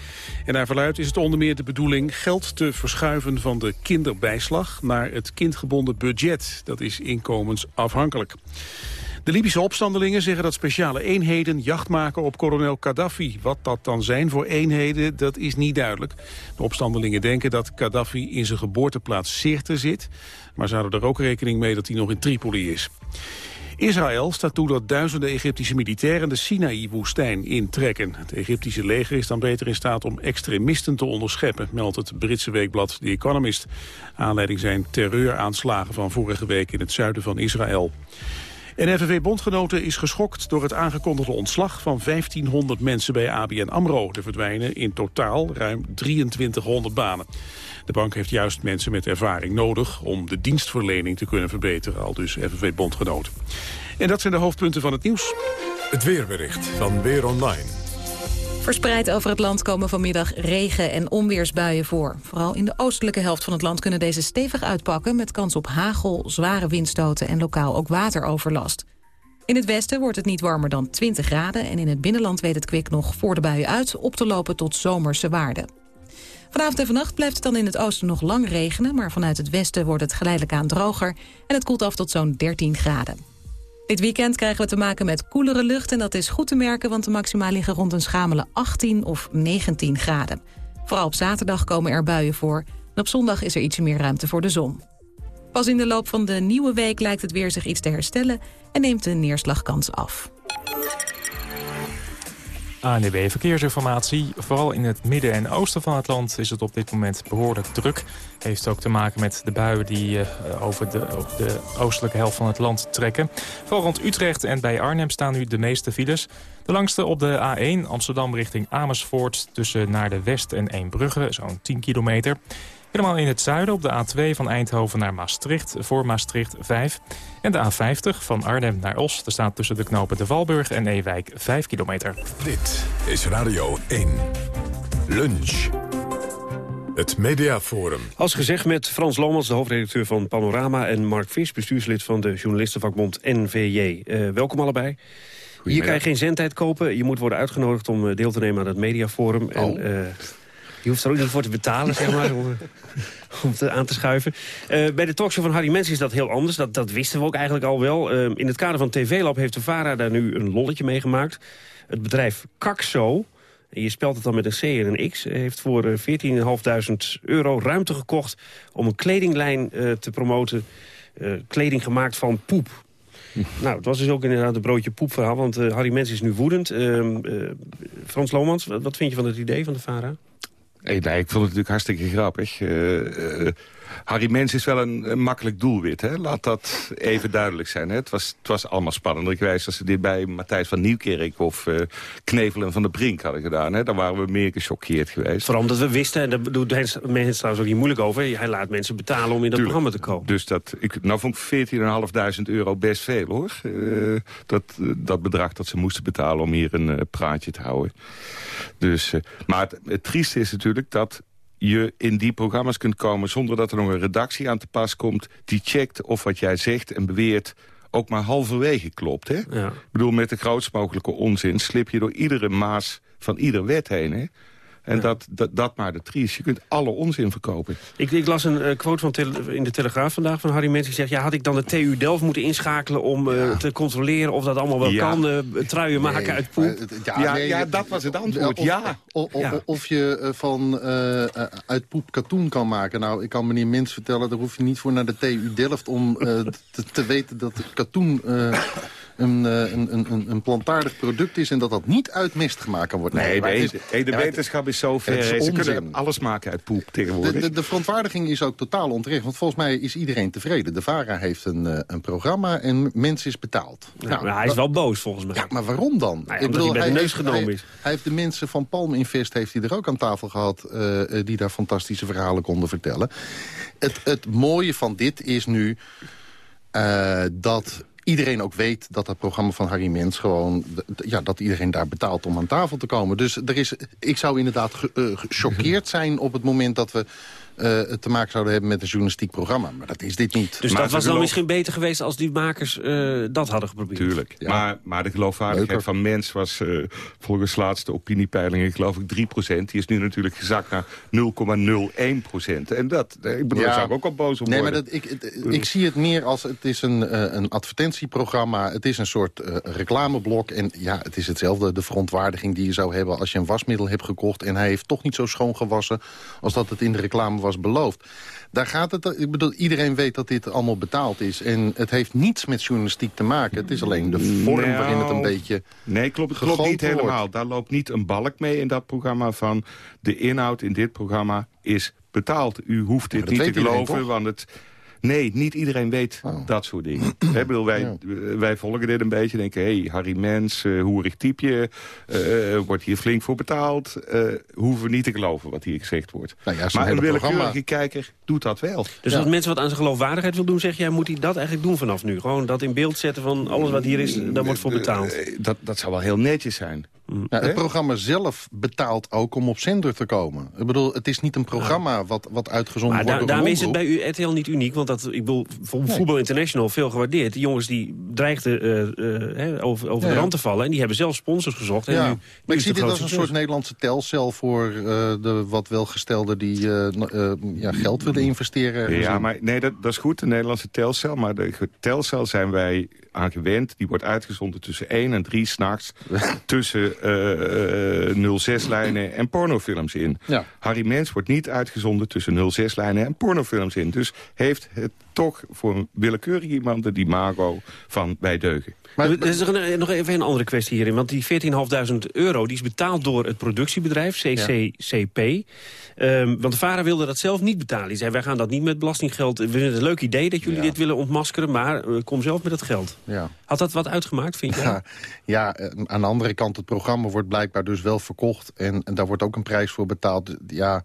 En naar verluid is het onder meer de bedoeling geld te verschuiven van de kinderbijslag naar het kindgebonden budget. Dat is inkomensafhankelijk. De Libische opstandelingen zeggen dat speciale eenheden jacht maken op kolonel Gaddafi. Wat dat dan zijn voor eenheden, dat is niet duidelijk. De opstandelingen denken dat Gaddafi in zijn geboorteplaats Sirte zit... maar ze houden er ook rekening mee dat hij nog in Tripoli is. Israël staat toe dat duizenden Egyptische militairen de Sinaï-woestijn intrekken. Het Egyptische leger is dan beter in staat om extremisten te onderscheppen, meldt het Britse weekblad The Economist. Aanleiding zijn terreuraanslagen van vorige week in het zuiden van Israël. En FNV-bondgenoten is geschokt door het aangekondigde ontslag van 1500 mensen bij ABN AMRO. Er verdwijnen in totaal ruim 2300 banen. De bank heeft juist mensen met ervaring nodig om de dienstverlening te kunnen verbeteren, al dus FNV-bondgenoten. En dat zijn de hoofdpunten van het nieuws. Het weerbericht van Weer Online. Verspreid over het land komen vanmiddag regen- en onweersbuien voor. Vooral in de oostelijke helft van het land kunnen deze stevig uitpakken... met kans op hagel, zware windstoten en lokaal ook wateroverlast. In het westen wordt het niet warmer dan 20 graden... en in het binnenland weet het kwik nog voor de buien uit... op te lopen tot zomerse waarden. Vanavond en vannacht blijft het dan in het oosten nog lang regenen... maar vanuit het westen wordt het geleidelijk aan droger... en het koelt af tot zo'n 13 graden. Dit weekend krijgen we te maken met koelere lucht en dat is goed te merken... want de maxima liggen rond een schamele 18 of 19 graden. Vooral op zaterdag komen er buien voor en op zondag is er iets meer ruimte voor de zon. Pas in de loop van de nieuwe week lijkt het weer zich iets te herstellen... en neemt de neerslagkans af. ANDB Verkeersinformatie. Vooral in het midden en oosten van het land is het op dit moment behoorlijk druk. Heeft ook te maken met de buien die uh, over, de, de oostelijke helft van het land trekken. Vooral rond Utrecht en bij Arnhem staan nu de meeste files. De langste op de A1 Amsterdam richting Amersfoort tussen naar de West en Eembrugge, zo'n 10 kilometer. Helemaal in het zuiden op de A2 van Eindhoven naar Maastricht, voor Maastricht 5. En de A50 van Arnhem naar Os, er staat tussen de knopen de Valburg en Ewijk 5 kilometer. Dit is Radio 1. Lunch. Het Mediaforum. Als gezegd met Frans Lomans, de hoofdredacteur van Panorama... en Mark Vis, bestuurslid van de journalistenvakbond NVJ. Uh, eh, welkom allebei. Hier kan je geen zendtijd kopen. Je moet worden uitgenodigd om eh, deel te nemen aan het Mediaforum. Oh. En, uh, je hoeft er ook niet voor te betalen, zeg maar, om, om te, aan te schuiven. Uh, bij de talkshow van Harry Mens is dat heel anders. Dat, dat wisten we ook eigenlijk al wel. Uh, in het kader van TV-lab heeft de VARA daar nu een lolletje mee gemaakt. Het bedrijf Kakso, je spelt het dan met een C en een X... heeft voor 14.500 euro ruimte gekocht om een kledinglijn uh, te promoten. kleding gemaakt van poep. [laughs] Nou, het was dus ook inderdaad een broodje poepverhaal, want Harry Mens is nu woedend. Ehm, Frans Lomans, wat vind je van het idee van de VARA? Hey, nee, ik vond het natuurlijk hartstikke grappig. Uh, Harry Mens is wel een, een makkelijk doelwit. Hè? Laat dat even duidelijk zijn. Hè? Het, was, het was allemaal spannender geweest als ze dit bij Matthijs van Nieuwkerk... of uh, Knevelen van de Brink hadden gedaan. Hè? Dan waren we meer gechoqueerd geweest. Vooral omdat we wisten, en daar doet mensen trouwens ook niet moeilijk over... hij laat mensen betalen om in dat programma te komen. Dus dat, ik, nou vond ik 14.500 euro best veel, hoor. Uh, dat, dat bedrag dat ze moesten betalen om hier een uh, praatje te houden. Dus, maar het, het trieste is natuurlijk dat je in die programma's kunt komen... zonder dat er nog een redactie aan te pas komt... die checkt of wat jij zegt en beweert ook maar halverwege klopt. Hè? Ja. Ik bedoel, met de grootst mogelijke onzin slip je door iedere maas van ieder wet heen. Hè? En dat, dat, dat maar de triest. Je kunt alle onzin verkopen. Ik, ik las een uh, quote van in de Telegraaf vandaag van Harry Mens. Die zegt, ja, had ik dan de TU Delft moeten inschakelen... om uh, te controleren of dat allemaal wel ja. kan? Uh, truien maken uit poep? Ja, ja, nee, ja, dat was het antwoord, of, ja. Of, of, of je van uit poep katoen kan maken. Nou, ik kan meneer Mens vertellen... daar hoef je niet voor naar de TU Delft om [laughs] te, te, weten dat katoen een, een, een, een plantaardig product is... en dat dat niet uit mest gemaakt kan worden. Nee, nee de, de, de wetenschap is zo ver. Ze kunnen alles maken uit poep tegenwoordig. De, de, de, verontwaardiging is ook totaal onterecht. Want volgens mij is iedereen tevreden. De VARA heeft een, een programma en mens is betaald. Ja, nou, hij is wel boos volgens mij. Ja, maar waarom dan? Nou ja, ik bedoel, hij, neus genomen hij, is. Hij heeft de mensen van Palm Invest heeft hij er ook aan tafel gehad... Uh, die daar fantastische verhalen konden vertellen. Het, het mooie van dit is nu... Uh, dat iedereen ook weet dat dat programma van Harry Mens gewoon... Ja, dat iedereen daar betaalt om aan tafel te komen. Dus er is, ik zou inderdaad gechoqueerd [laughs] zijn op het moment dat we uh, te maken zouden hebben met een journalistiek programma. Maar dat is dit niet. Dus maar dat was dan misschien beter geweest als die makers uh, dat hadden geprobeerd? Tuurlijk. Ja. Maar, maar de geloofwaardigheid Leuker. van mens was uh, volgens laatste opiniepeilingen geloof ik 3% Die is nu natuurlijk gezakt naar 0,01% En dat, ik bedoel, ja. daar zou ik ook al boos op nee, worden. Maar dat, ik, ik, ik zie het meer als, het is een, een advertentieprogramma. Het is een soort reclameblok. En ja, het is hetzelfde, de verontwaardiging die je zou hebben als je een wasmiddel hebt gekocht. En hij heeft toch niet zo schoon gewassen als dat het in de reclame was beloofd. Daar gaat het, ik bedoel, iedereen weet dat dit allemaal betaald is. En het heeft niets met journalistiek te maken. Het is alleen de vorm nou, waarin het een beetje Nee, klopt, klopt niet helemaal. Daar loopt niet een balk mee in dat programma van... de inhoud in dit programma is betaald. U hoeft dit niet te geloven, want het... Nee, niet iedereen weet oh. dat soort dingen. [clears throat] He, bedoel, wij, ja. wij volgen dit een beetje denken... hé, hey, Harry Mens, uh, hoerig typje, uh, wordt hier flink voor betaald. Uh, hoeven we niet te geloven wat hier gezegd wordt. Nou ja, maar een willekeurige programma... kijker doet dat wel. Dus ja. als mensen wat aan zijn geloofwaardigheid wil doen... zeg jij, moet hij dat eigenlijk doen vanaf nu? Gewoon dat in beeld zetten van alles wat hier is, daar wordt voor betaald. Dat, dat zou wel heel netjes zijn. Nou, het programma zelf betaalt ook om op zender te komen. Ik bedoel, het is niet een programma wat, wat uitgezonden maar wordt da Daarmee is het bij u RTL niet uniek, want dat, ik bedoel, Voetbal nee. International veel gewaardeerd. Die jongens die dreigden uh, uh, over, over ja, de rand te vallen en die hebben zelf sponsors gezocht. En ja. nu, nu maar ik zie dit als een soort Nederlandse telcel voor uh, de wat welgestelden die ja, geld willen investeren. Ja, maar nee, dat, dat is goed, de Nederlandse telcel. Maar de telcel zijn wij aan gewend. Die wordt uitgezonden tussen 1 en 3 s'nachts. [laughs] tussen uh, 06-lijnen en pornofilms in. Ja. Harry Mens wordt niet uitgezonden tussen 06-lijnen en pornofilms in. Dus heeft het toch voor een willekeurig iemand de imago van wij deugen. Maar er is een, nog even een andere kwestie hierin. Want die 14.500 euro die is betaald door het productiebedrijf, CCCP. Ja. Um, want de vader wilde dat zelf niet betalen. Die zei, wij gaan dat niet met belastinggeld... We vinden het een leuk idee dat jullie ja. dit willen ontmaskeren... maar uh, kom zelf met het geld. Ja. Had dat wat uitgemaakt, vind je? Ja, ja, aan de andere kant, het programma wordt blijkbaar dus wel verkocht... en, en daar wordt ook een prijs voor betaald. Ja,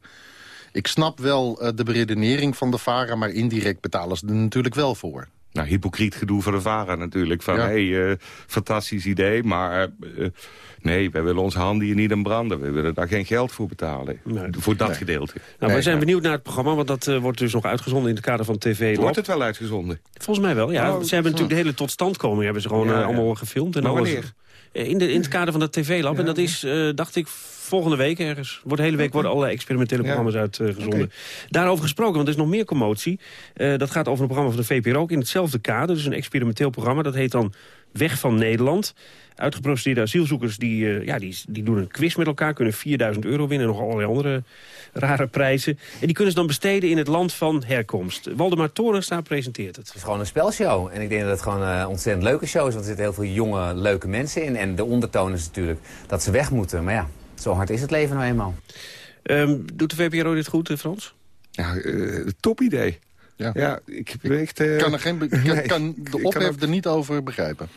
ik snap wel uh, de beredenering van de VARA... maar indirect betalen ze er natuurlijk wel voor. Nou, hypocriet gedoe van de VARA natuurlijk. Van, ja. hey, uh, fantastisch idee, maar uh, nee, wij willen onze handen hier niet aan branden. We willen daar geen geld voor betalen, nee. voor dat nee. gedeelte. Nou, wij zijn benieuwd naar het programma, want dat uh, wordt dus nog uitgezonden in het kader van TV Wordt het wel uitgezonden? Volgens mij wel, ja. Oh, ze hebben natuurlijk de hele totstandkoming hebben ze gewoon ja, allemaal gefilmd. En maar alles. Wanneer? In, de, in het kader van dat TV-lab. En dat is, dacht ik, volgende week ergens. Wordt de hele week worden allerlei experimentele programma's ja. uitgezonden. Okay. Daarover gesproken, want er is nog meer commotie. Uh, dat gaat over een programma van de VPRO ook in hetzelfde kader. Dus een experimenteel programma. Dat heet dan Weg van Nederland. Uitgeprocedeerde asielzoekers die, uh, ja, die, die doen een quiz met elkaar. Kunnen 4000 euro winnen en nog allerlei andere rare prijzen. En die kunnen ze dan besteden in het land van herkomst. Waldemar Torenstra presenteert het. Het is gewoon een spelshow. En ik denk dat het gewoon een ontzettend leuke show is. Want er zitten heel veel jonge, leuke mensen in. En de ondertoon is natuurlijk dat ze weg moeten. Maar ja, zo hard is het leven nou eenmaal. Um, doet de VPRO dit goed, Frans? Ja, uh, top idee. Ja. ja, ik heb echt... Uh, kan, er geen [laughs] kan, de ophef er niet over begrijpen?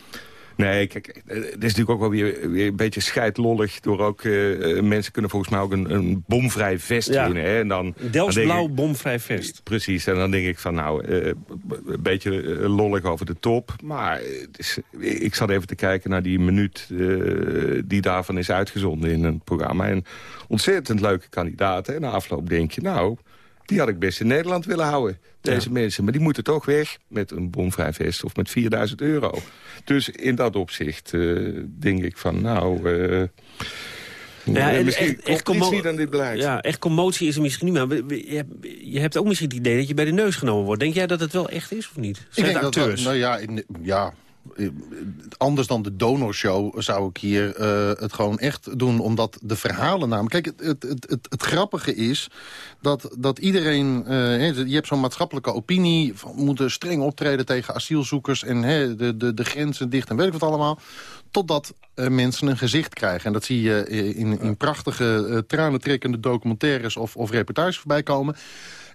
Nee, kijk, het is natuurlijk ook wel weer, weer een beetje scheidlollig... door ook, uh, mensen kunnen volgens mij ook een, een bomvrij vest ja. winnen. Hè? En dan, Delfsblauw bomvrij vest. Precies, en dan denk ik van nou, uh, een beetje lollig over de top. Maar is, ik zat even te kijken naar die minuut die daarvan is uitgezonden in een programma. En ontzettend leuke kandidaten. En na afloop denk je, nou, die had ik best in Nederland willen houden. Deze ja. mensen. Maar die moeten toch weg met een bomvrij vest of met 4000 euro. Dus in dat opzicht uh, denk ik van nou... Uh, ja, en misschien echt, echt iets niet aan dit beleid. Ja, echt commotie is er misschien niet. Maar je hebt, je hebt ook misschien het idee dat je bij de neus genomen wordt. Denk jij dat het wel echt is of niet? Zijn ik denk acteurs? Dat, nou ja, in, ja, anders dan de donorshow zou ik hier uh, het gewoon echt doen. Omdat de verhalen namelijk... Kijk, het, het, het, het grappige is dat, dat iedereen... Uh, je hebt zo'n maatschappelijke opinie... Van, we moeten streng optreden tegen asielzoekers... en hè, de, de, de grenzen dicht en weet ik wat allemaal totdat mensen een gezicht krijgen. En dat zie je in, in prachtige, tranentrekkende documentaires of, of reportages voorbij komen.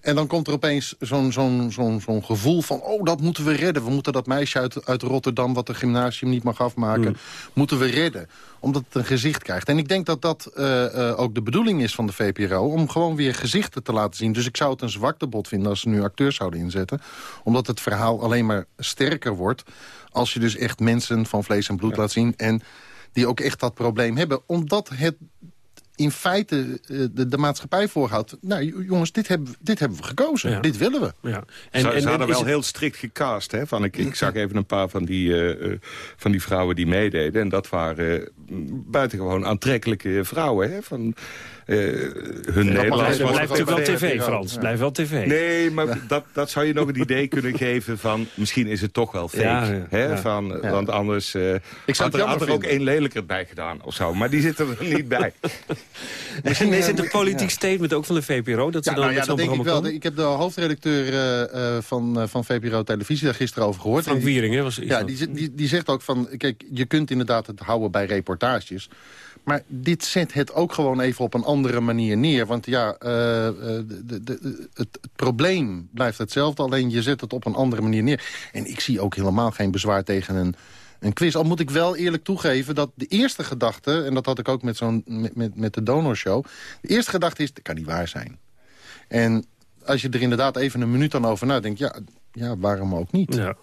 En dan komt er opeens zo'n zo'n zo'n zo'n gevoel van... oh, dat moeten we redden. We moeten dat meisje uit, uit Rotterdam... wat de gymnasium niet mag afmaken, mm. moeten we redden. Omdat het een gezicht krijgt. En ik denk dat dat uh, uh, ook de bedoeling is van de VPRO... om gewoon weer gezichten te laten zien. Dus ik zou het een zwaktebod vinden als ze nu acteurs zouden inzetten. Omdat het verhaal alleen maar sterker wordt... als je dus echt mensen van vlees en bloed ja. laat zien... en die ook echt dat probleem hebben. Omdat het in feite de, de maatschappij voorhoudt... nou jongens, dit hebben, dit hebben we gekozen. Ja. Dit willen we. Ja. En, ze, en, ze hadden wel het... heel strikt gecast. Hè? Van, ik, ik zag even een paar van die, uh, van die vrouwen die meededen. En dat waren uh, buitengewoon aantrekkelijke vrouwen. Hè? Van, hun Nederlands was blijft natuurlijk wel tv, Frans. Ja. Blijft wel tv. Nee, maar ja. dat, dat zou je nog een idee kunnen geven van... misschien is het toch wel fake. Ja, hè? Van, Want anders uh, ik zou had, er, had er ook één lelijker bij gedaan of zo. Maar die zit er niet bij. [laughs] Misschien is het een politiek statement ook van de VPRO? Dat ze dan nou met zo'n programma ik wel. komen? Ik heb de hoofdredacteur uh, van, van VPRO Televisie daar gisteren over gehoord. Frank Wiering, hè? Was ja, die, die, die zegt ook van... Kijk, je kunt inderdaad het houden bij reportages... Maar dit zet het ook gewoon even op een andere manier neer. Want ja, uh, de, de, de, het, het, probleem blijft hetzelfde. Alleen je zet het op een andere manier neer. En ik zie ook helemaal geen bezwaar tegen een, een quiz. Al moet ik wel eerlijk toegeven dat de eerste gedachte... en dat had ik ook met, zo'n met, met, met de donorshow... de eerste gedachte is, dat kan niet waar zijn. En als je er inderdaad even een minuut dan over nadenkt... ja, ja, waarom ook niet? Ja.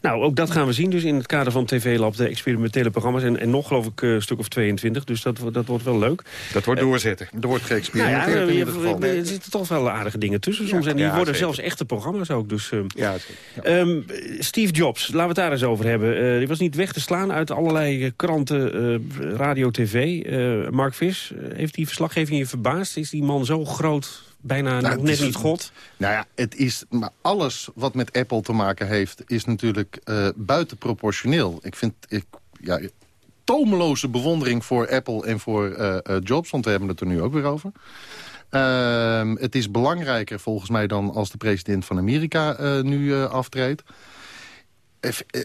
Nou, ook dat gaan we zien dus in het kader van TV Lab, de experimentele programma's. En, en nog geloof ik een stuk of 22, dus dat, dat wordt wel leuk. Dat wordt doorzetten. Er wordt geëxperimenteerd nou ja, in ieder geval. Er zitten toch wel aardige dingen tussen soms. Ja, en die ja, worden zeker. zelfs echte programma's ook. Dus, uh, ja, ja. um, Steve Jobs, laten we het daar eens over hebben. Uh, die was niet weg te slaan uit allerlei kranten, uh, radio, tv. Mark Vis, heeft die verslaggeving je verbaasd? Is die man zo groot bijna nou, net is, niet God. Nou ja, het is, maar alles wat met Apple te maken heeft... is natuurlijk uh, buitenproportioneel. Ik vind... Ik, ja, tomeloze bewondering voor Apple en voor uh, uh, Jobs... want we hebben het er nu ook weer over. Uh, het is belangrijker volgens mij dan als de president van Amerika uh, nu aftreedt.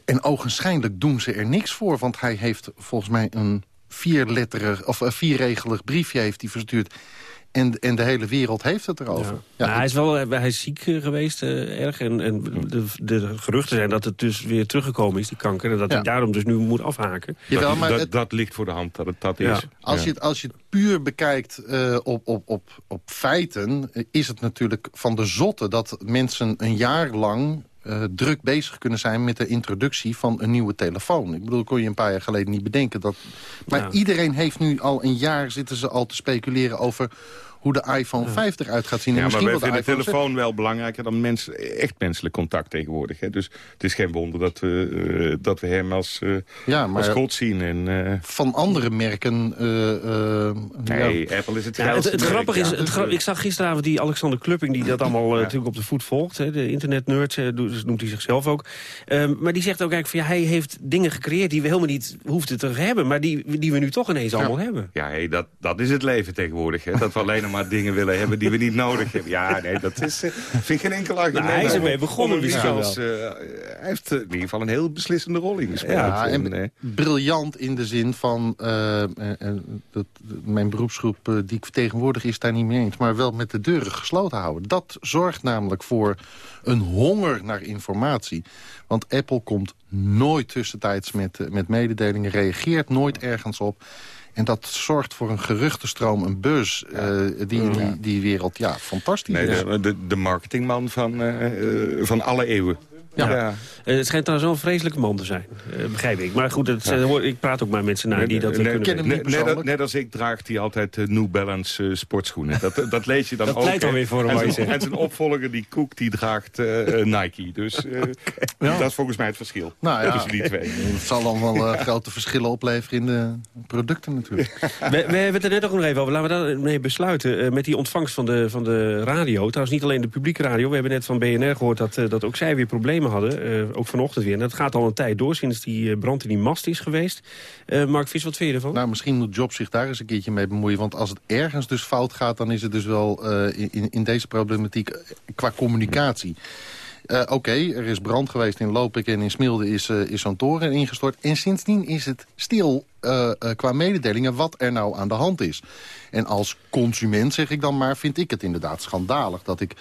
En ogenschijnlijk doen ze er niks voor, want hij heeft volgens mij een vierletterig of een vierregelig briefje heeft hij verstuurd. En, en de hele wereld heeft het erover. Ja. Ja, nou, hij, is wel, hij is ziek geweest, uh, erg. En, en de, de, geruchten zijn dat het dus weer teruggekomen is, die kanker. En dat ja. hij daarom dus nu moet afhaken. Jawel, maar dat, het, dat ligt voor de hand dat het dat is. Als, je het, als je het puur bekijkt uh, op, op, op, op feiten... is het natuurlijk van de zotte dat mensen een jaar lang... Uh, druk bezig kunnen zijn met de introductie van een nieuwe telefoon. Ik bedoel, kon je een paar jaar geleden niet bedenken. Dat... Maar ja. iedereen heeft nu al een jaar zitten ze al te speculeren over hoe de iPhone 5 eruit gaat zien. Ja, maar wij wel vinden de telefoon 6. wel belangrijker dan mens, echt menselijk contact tegenwoordig. Hè? Dus het is geen wonder dat we, uh, dat we hem als, uh, ja, maar als god zien. En, uh... Van andere merken... nee, ja. Apple is het ja, Het, het grappige is, het gra ik zag gisteravond die Alexander Klupping... die dat allemaal natuurlijk op de voet volgt. Hè, de internetnerd, noemt hij zichzelf ook. Um, maar die zegt ook eigenlijk van... ja, hij heeft dingen gecreëerd die we helemaal niet hoefden te hebben... maar die, die we nu toch ineens allemaal hebben. Ja, hey, dat, dat is het leven tegenwoordig. Hè? Dat we alleen maar dingen willen hebben die we niet nodig hebben. Ja, nee, dat is, eh, vind ik geen enkel argument. Nou, hij is ermee begonnen misschien eh, hij heeft eh, in ieder geval een heel beslissende rol ingespeeld. Ja, en briljant in de zin van... dat, mijn beroepsgroep die ik vertegenwoordig is daar niet mee eens... maar wel met de deuren gesloten houden. Dat zorgt namelijk voor een honger naar informatie. Want Apple komt nooit tussentijds met, met mededelingen... reageert nooit ergens op... En dat zorgt voor een geruchtenstroom, een buzz, eh, die in die, die wereld ja, fantastisch nee, is. de, de, de marketingman van, eh, eh, van alle eeuwen. Ja. Eh, het schijnt trouwens wel een vreselijke man te zijn, eh, begrijp ik. Maar goed, het, eh, hoor- ik praat ook maar mensen naar die dat net, kunnen net, net, net als ik draagt hij altijd eh, New Balance sportschoenen. Dat, dat lees je dan Dat ook. pleit hè. alweer voor hem, en zijn, zeggen. en zijn opvolger, die Koek, die draagt Nike. Dus eh, [laughs] dat is volgens mij het verschil Nou ja, tussen die twee. [laughs] het zal dan wel grote verschillen opleveren in de producten natuurlijk. We, we hebben het er net ook nog even over. Laten we daarmee besluiten. Eh, met die ontvangst van de, van de radio. Trouwens niet alleen de publieke radio. We hebben net van BNR gehoord dat, dat ook zij weer problemen hadden. eh, ook vanochtend weer. En dat gaat al een tijd door sinds die eh, brand in die mast is geweest. Eh, Mark Vis, wat vind je ervan? Nou, misschien moet Job zich daar eens een keertje mee bemoeien. Want als het ergens dus fout gaat, dan is het dus wel in, in deze problematiek qua communicatie. Oké, er is brand geweest in Lopik en in Smilde is, eh, is zo'n toren ingestort. En sindsdien is het stil qua mededelingen wat er nou aan de hand is. En als consument, zeg ik dan maar, vind ik het inderdaad schandalig... dat ik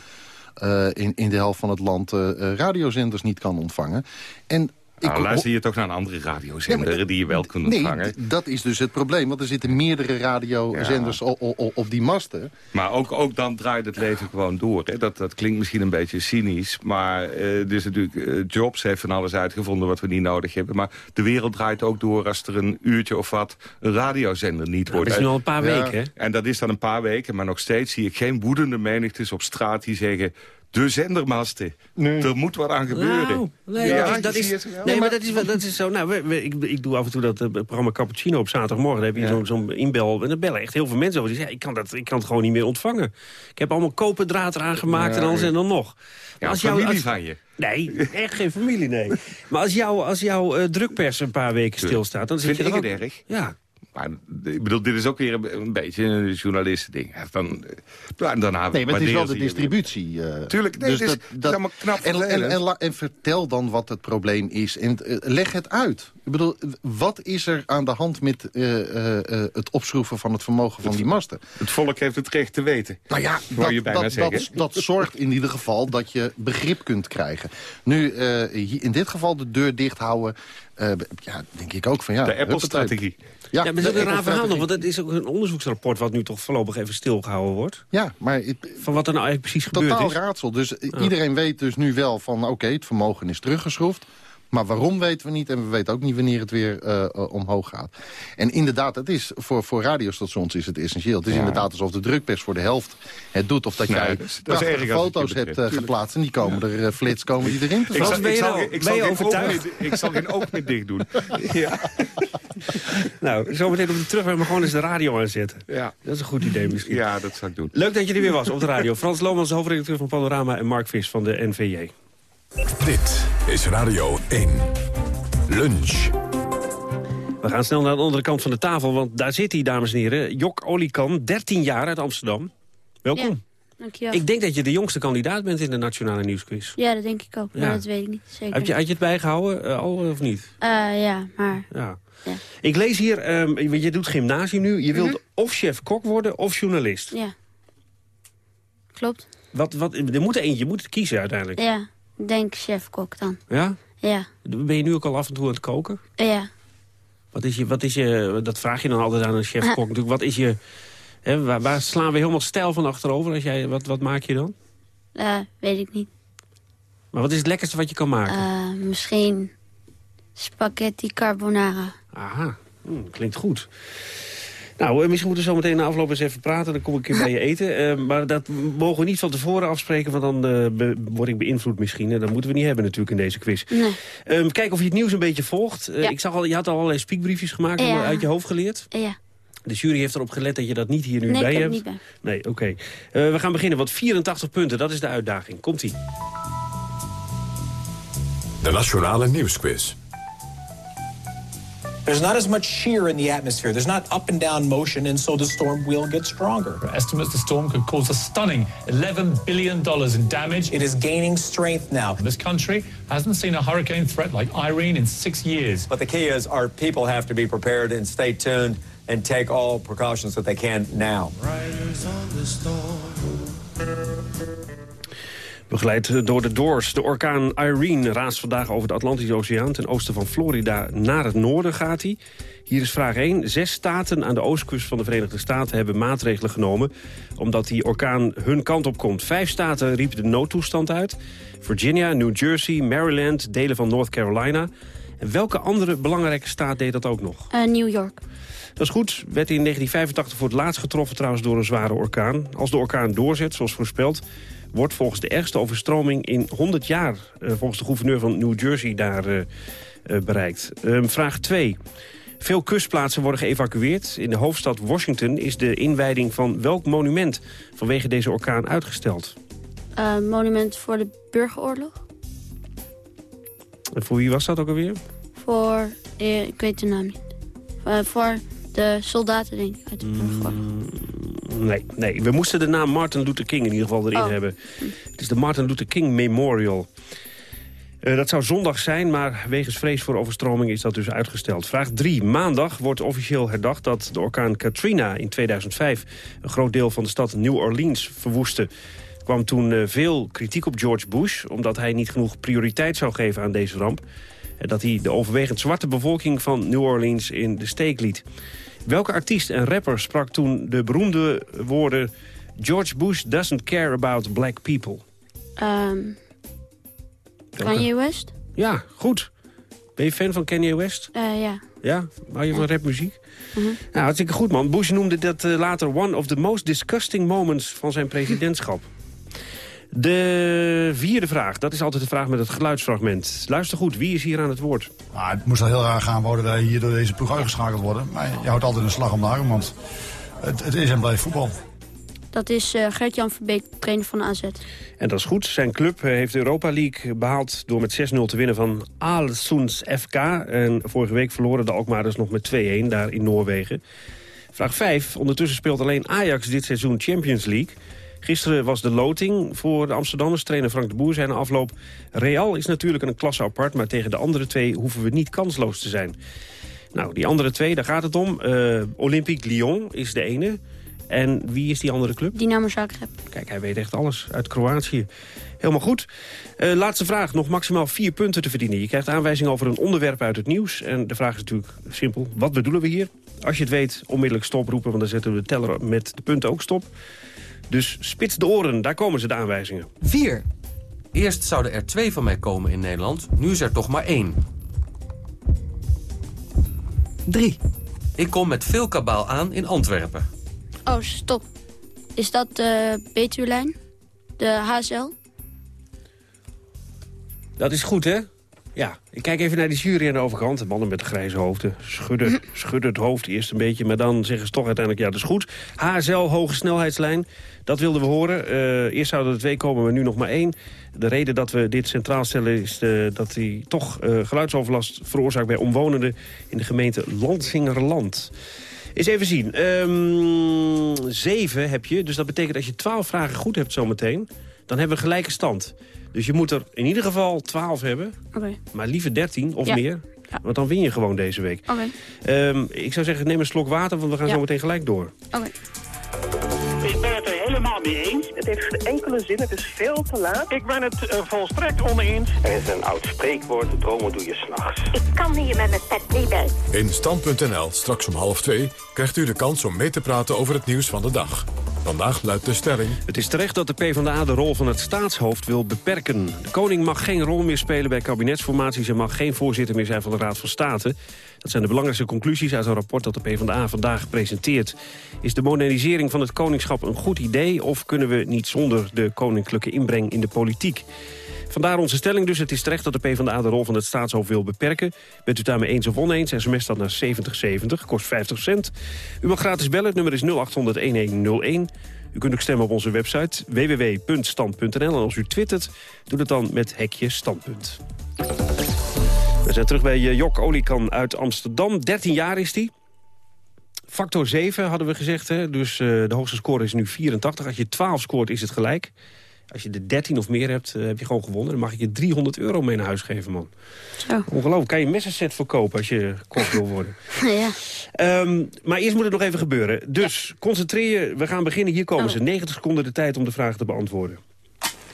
in, in de helft van het land eh, eh, radiozenders niet kan ontvangen. En ik Nou, luister je toch naar een andere radiozender die je wel kunt Nee, ontvangen. d- dat is dus het probleem. Want er zitten meerdere radiozenders o- op die masten. Maar ook, ook dan draait het leven gewoon door. Hè. Dat, dat klinkt misschien een beetje cynisch. Maar eh dus natuurlijk, eh, Jobs heeft van alles uitgevonden wat we niet nodig hebben. Maar de wereld draait ook door als er een uurtje of wat een radiozender niet wordt. dat is nu al een paar Ja. weken, hè? En dat is dan een paar weken. Maar nog steeds zie ik geen woedende menigtes op straat die zeggen... De zendermasten. Er moet wat aan gebeuren. Nee, Ja, dat is, dat nee, maar dat is, wel- dat is zo. Nou, we- we- ik, ik doe af en toe dat eh, programma Cappuccino op zaterdagmorgen. Dan heb je zo'n zo'n inbel. En dan bellen echt heel veel mensen over. Die zeggen, ik, kan dat, ik kan het gewoon niet meer ontvangen. Ik heb allemaal koperdraad eraan gemaakt en alles en dan nog. Ja, Maar familie als- van je. Nee, echt geen familie, nee. [laughs] Maar als, jou, als jouw eh, drukpers een paar weken stilstaat... dan zit Vind je ik er het ook- erg? Ja. Maar ik bedoel, dit is ook weer een, een beetje een journalistending. Ja, Dan, eh, nou, daarna Nee, maar het is wel de distributie. eh. Tuurlijk, nee, het is- is allemaal knap en, en, en vertel dan wat het probleem is. En eh, leg het uit. Ik bedoel, wat is er aan de hand met eh, eh, eh, het opschroeven van het vermogen van die masten? Het volk heeft het recht te weten. Nou ja, dat, je bijna dat, dat, dat zorgt in ieder geval dat je begrip kunt krijgen. Nu, eh, in dit geval de deur dicht houden... eh, ja, denk ik ook van ja... De Apple-strategie. Ja, Ja, maar dat is een raar verhaal nog, want het is ook een onderzoeksrapport... wat nu toch voorlopig even stilgehouden wordt. Ja, maar... het- Van wat er nou eigenlijk precies gebeurd Totaal is. raadsel. Dus iedereen weet dus nu wel van... oké, het vermogen is teruggeschroefd. Maar waarom weten we niet. En we weten ook niet wanneer het weer eh, eh, omhoog gaat. En inderdaad, het is, voor, voor radiostations is het essentieel. Het is Ja. inderdaad alsof de drukpers voor de helft het doet. Of dat Nee, jij dat prachtige foto's hebt eh, geplaatst. En die komen er, flits komen die erin te Ik zal, ik, zal, ik, ben zal overtuigd? meer, ik zal geen oog meer dicht doen. [laughs] ja. Nou, zometeen op de terugweg maar gewoon eens de radio aanzetten. Ja. Dat is een goed idee misschien. ja, dat zal ik doen. Leuk dat je er weer was op de radio. Frans Lomans, hoofdredacteur van Panorama... en Mark Vis van de NVJ. Dit is Radio 1. Lunch. We gaan snel naar de andere kant van de tafel, want daar zit hij, dames en heren. Jok Olikan, 13 jaar uit Amsterdam. Welkom. Dankjewel. Ik denk dat je de jongste kandidaat bent in de Nationale Nieuwsquiz. Ja, dat denk ik ook. Maar Ja. dat weet ik niet zeker. Heb je, had je het bijgehouden eh, al of niet? Eh, ja, maar... Ja. Ja. Ik lees hier, ehm, je doet gymnasium nu. Je wilt Mhm. of chef-kok worden of journalist. Ja. Klopt. Wat, wat, er moet er eentje, je moet het kiezen uiteindelijk. Ja, denk chef-kok dan. Ja? Ja. Ben je nu ook al af en toe aan het koken? Ja. Wat is je, wat is je, dat vraag je dan altijd aan een chef-kok natuurlijk. Wat is je, hè, waar, waar slaan we helemaal stijl van achterover? Als jij, wat, wat maak je dan? Eh, weet ik niet. Maar wat is het lekkerste wat je kan maken? Eh, misschien spaghetti carbonara. Aha, hm, klinkt goed. Nou, misschien moeten we zo meteen na afloop eens even praten. Dan kom ik een keer bij je [laughs] eten. Eh, maar dat mogen we niet van tevoren afspreken, want dan eh, word ik beïnvloed misschien. En dat moeten we niet hebben natuurlijk in deze quiz. Nee. Ehm, kijk of je het nieuws een beetje volgt. Eh, Ja. Ik zag al, je had al allerlei speakbriefjes gemaakt, Ja. uit je hoofd geleerd. Ja. De jury heeft erop gelet dat je dat niet hier nu Nee, bij ik heb hebt. het niet bij. Nee, oké. Eh, we gaan beginnen, want 84 punten, dat is de uitdaging. Komt-ie. De Nationale Nieuwsquiz. There's not as much shear in the atmosphere. There's not up and down motion, and so the storm will get stronger. Estimates the storm could cause a stunning $11 billion in damage. It is gaining strength now. This country hasn't seen a hurricane threat like Irene in six years. But the key is our people have to be prepared and stay tuned and take all precautions that they can now. Begeleid door de Doors. De orkaan Irene raast vandaag over de Atlantische Oceaan... ten oosten van Florida naar het noorden gaat hij. Hier is vraag 1. Zes staten aan de oostkust van de Verenigde Staten hebben maatregelen genomen... omdat die orkaan hun kant op komt. Vijf staten riepen de noodtoestand uit. Virginia, New Jersey, Maryland, delen van North Carolina. En welke andere belangrijke staat deed dat ook nog? Uh, New York. Dat is goed. Werd in 1985 voor het laatst getroffen trouwens door een zware orkaan. Als de orkaan doorzet, zoals voorspeld wordt volgens de ergste overstroming in 100 jaar... Uh, volgens de gouverneur van New Jersey daar uh, uh, bereikt. Ehm, vraag 2. Veel kustplaatsen worden geëvacueerd. In de hoofdstad Washington is de inwijding van welk monument... vanwege deze orkaan uitgesteld? monument voor de burgeroorlog. En voor wie was dat ook alweer? Voor, ik weet de naam niet. voor de soldaten, denk ik, uit de burgeroorlog. Mm, Nee, nee, we moesten de naam Martin Luther King in ieder geval erin oh. hebben. Het is de Martin Luther King Memorial. Uh, dat zou zondag zijn, maar wegens vrees voor overstroming is dat dus uitgesteld. Vraag 3. Maandag wordt officieel herdacht dat de orkaan Katrina in 2005... een groot deel van de stad New Orleans verwoestte. Er kwam toen uh, veel kritiek op George Bush... omdat hij niet genoeg prioriteit zou geven aan deze ramp. En dat hij de overwegend zwarte bevolking van New Orleans in de steek liet. Welke artiest en rapper sprak toen de beroemde woorden... George Bush doesn't care about black people? Um, Kanye West? Ja, goed. Ben je fan van Kanye West? Uh, ja. Ja? Hou je van rapmuziek? Nou, hartstikke goed, man. Bush noemde dat uh, later one of the most disgusting moments van zijn presidentschap. De vierde vraag, dat is altijd de vraag met het geluidsfragment. Luister goed, wie is hier aan het woord? Nou, het moest al heel raar gaan worden dat wij hier door deze ploeg uitgeschakeld worden. Maar je houdt altijd een slag om de arm, want het, het is en blijft voetbal. Dat is uh, Gert-Jan Verbeek, trainer van AZ. En dat is goed. Zijn club heeft de Europa League behaald door met 6-0 te winnen van Aalsuns FK. En vorige week verloren de Alkmaarders nog met 2-1 daar in Noorwegen. Vraag 5. Ondertussen speelt alleen Ajax dit seizoen Champions League... Gisteren was de loting voor de Amsterdammers. Trainer Frank de Boer zei na afloop... Real is natuurlijk een klasse apart... maar tegen de andere twee hoeven we niet kansloos te zijn. Nou, die andere twee, daar gaat het om. Uh, Olympique Lyon is de ene. En wie is die andere club? Dynamo Zagreb. Kijk, hij weet echt alles uit Kroatië. Helemaal goed. Uh, laatste vraag. Nog maximaal vier punten te verdienen. Je krijgt aanwijzing over een onderwerp uit het nieuws. En de vraag is natuurlijk simpel. Wat bedoelen we hier? Als je het weet, onmiddellijk stop roepen... want dan zetten we de teller met de punten ook stop. Dus spits de oren, daar komen ze de aanwijzingen. 4. Eerst zouden er twee van mij komen in Nederland. Nu is er toch maar één. 3. Ik kom met veel kabaal aan in Antwerpen. Oh, stop. Is dat de Betuwlijn? De HSL? Dat is goed, hè? Ja, ik kijk even naar die jury aan de overkant. De mannen met de grijze hoofden schudden, schudden het hoofd eerst een beetje... maar dan zeggen ze toch uiteindelijk, ja, dat is goed. HSL, hoge snelheidslijn, dat wilden we horen. Uh, eerst zouden er twee komen, maar nu nog maar één. De reden dat we dit centraal stellen is uh, dat hij toch uh, geluidsoverlast veroorzaakt... bij omwonenden in de gemeente Landsingerland. Eens even zien. Um, zeven heb je, dus dat betekent als je twaalf vragen goed hebt zometeen... dan hebben we gelijke stand. Dus je moet er in ieder geval 12 hebben. Okay. Maar liever 13 of ja. meer. Ja. Want dan win je gewoon deze week. Okay. Um, ik zou zeggen, neem een slok water, want we gaan zo meteen gelijk door. Helemaal mee eens. Het heeft geen enkele zin, het is veel te laat. Ik ben het uh, volstrekt oneens. Er is een oud spreekwoord, dromen doe je s'nachts. Ik kan hier met mijn pet niet bij. In Stand.nl, straks om half twee, krijgt u de kans om mee te praten over het nieuws van de dag. Vandaag luidt de stelling... Het is terecht dat de PvdA de rol van het staatshoofd wil beperken. De koning mag geen rol meer spelen bij kabinetsformaties... en mag geen voorzitter meer zijn van de Raad van State. Dat zijn de belangrijkste conclusies uit een rapport dat de PvdA vandaag presenteert. Is de modernisering van het koningschap een goed idee... of kunnen we niet zonder de koninklijke inbreng in de politiek? Vandaar onze stelling dus. Het is terecht dat de PvdA de rol van het staatshoofd wil beperken. Bent u daarmee eens of oneens? SMS staat naar 7070, kost 50 cent. U mag gratis bellen, het nummer is 0800-1101. U kunt ook stemmen op onze website www.stand.nl. En als u twittert, doe het dan met hekje standpunt. We zijn terug bij eh, Jok Olikan uit Amsterdam. 13 jaar is hij. Factor 7 hadden we gezegd. Hè? Dus eh, de hoogste score is nu 84. Als je 12 scoort is het gelijk. Als je de 13 of meer hebt, eh, heb je gewoon gewonnen. Dan mag ik je 300 euro mee naar huis geven, man. Zo. Ongelooflijk. Kan je een messenset verkopen als je kok wil worden. [laughs] ja. Ehm, maar eerst moet het nog even gebeuren. Dus concentreer je. We gaan beginnen. Hier komen ze. 90 seconden de tijd om de vraag te beantwoorden.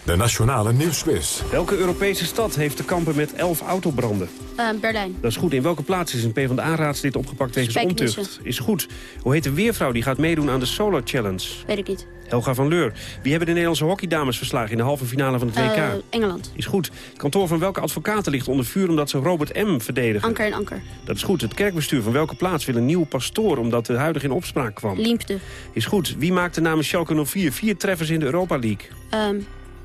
De Nationale Nieuwsquiz. Welke Europese stad heeft te kampen met 11 autobranden? Eh, Berlijn. Dat is goed. In welke plaats is een PvdA-raadslid opgepakt wegens Spijkenissen. ontucht? Is goed. Hoe heet de weervrouw die gaat meedoen aan de Solar Challenge? Weet ik niet. Helga van Leur. Wie hebben de Nederlandse hockeydames verslagen in de halve finale van het WK? Eh, Engeland. Is goed. Het kantoor van welke advocaten ligt onder vuur omdat ze Robert M. verdedigen? Anker en Anker. Dat is goed. Het kerkbestuur van welke plaats wil een nieuwe pastoor omdat de huidige in opspraak kwam? Liempde. Is goed. Wie maakte namens Schalke 04 vier treffers in de Europa League? Ehm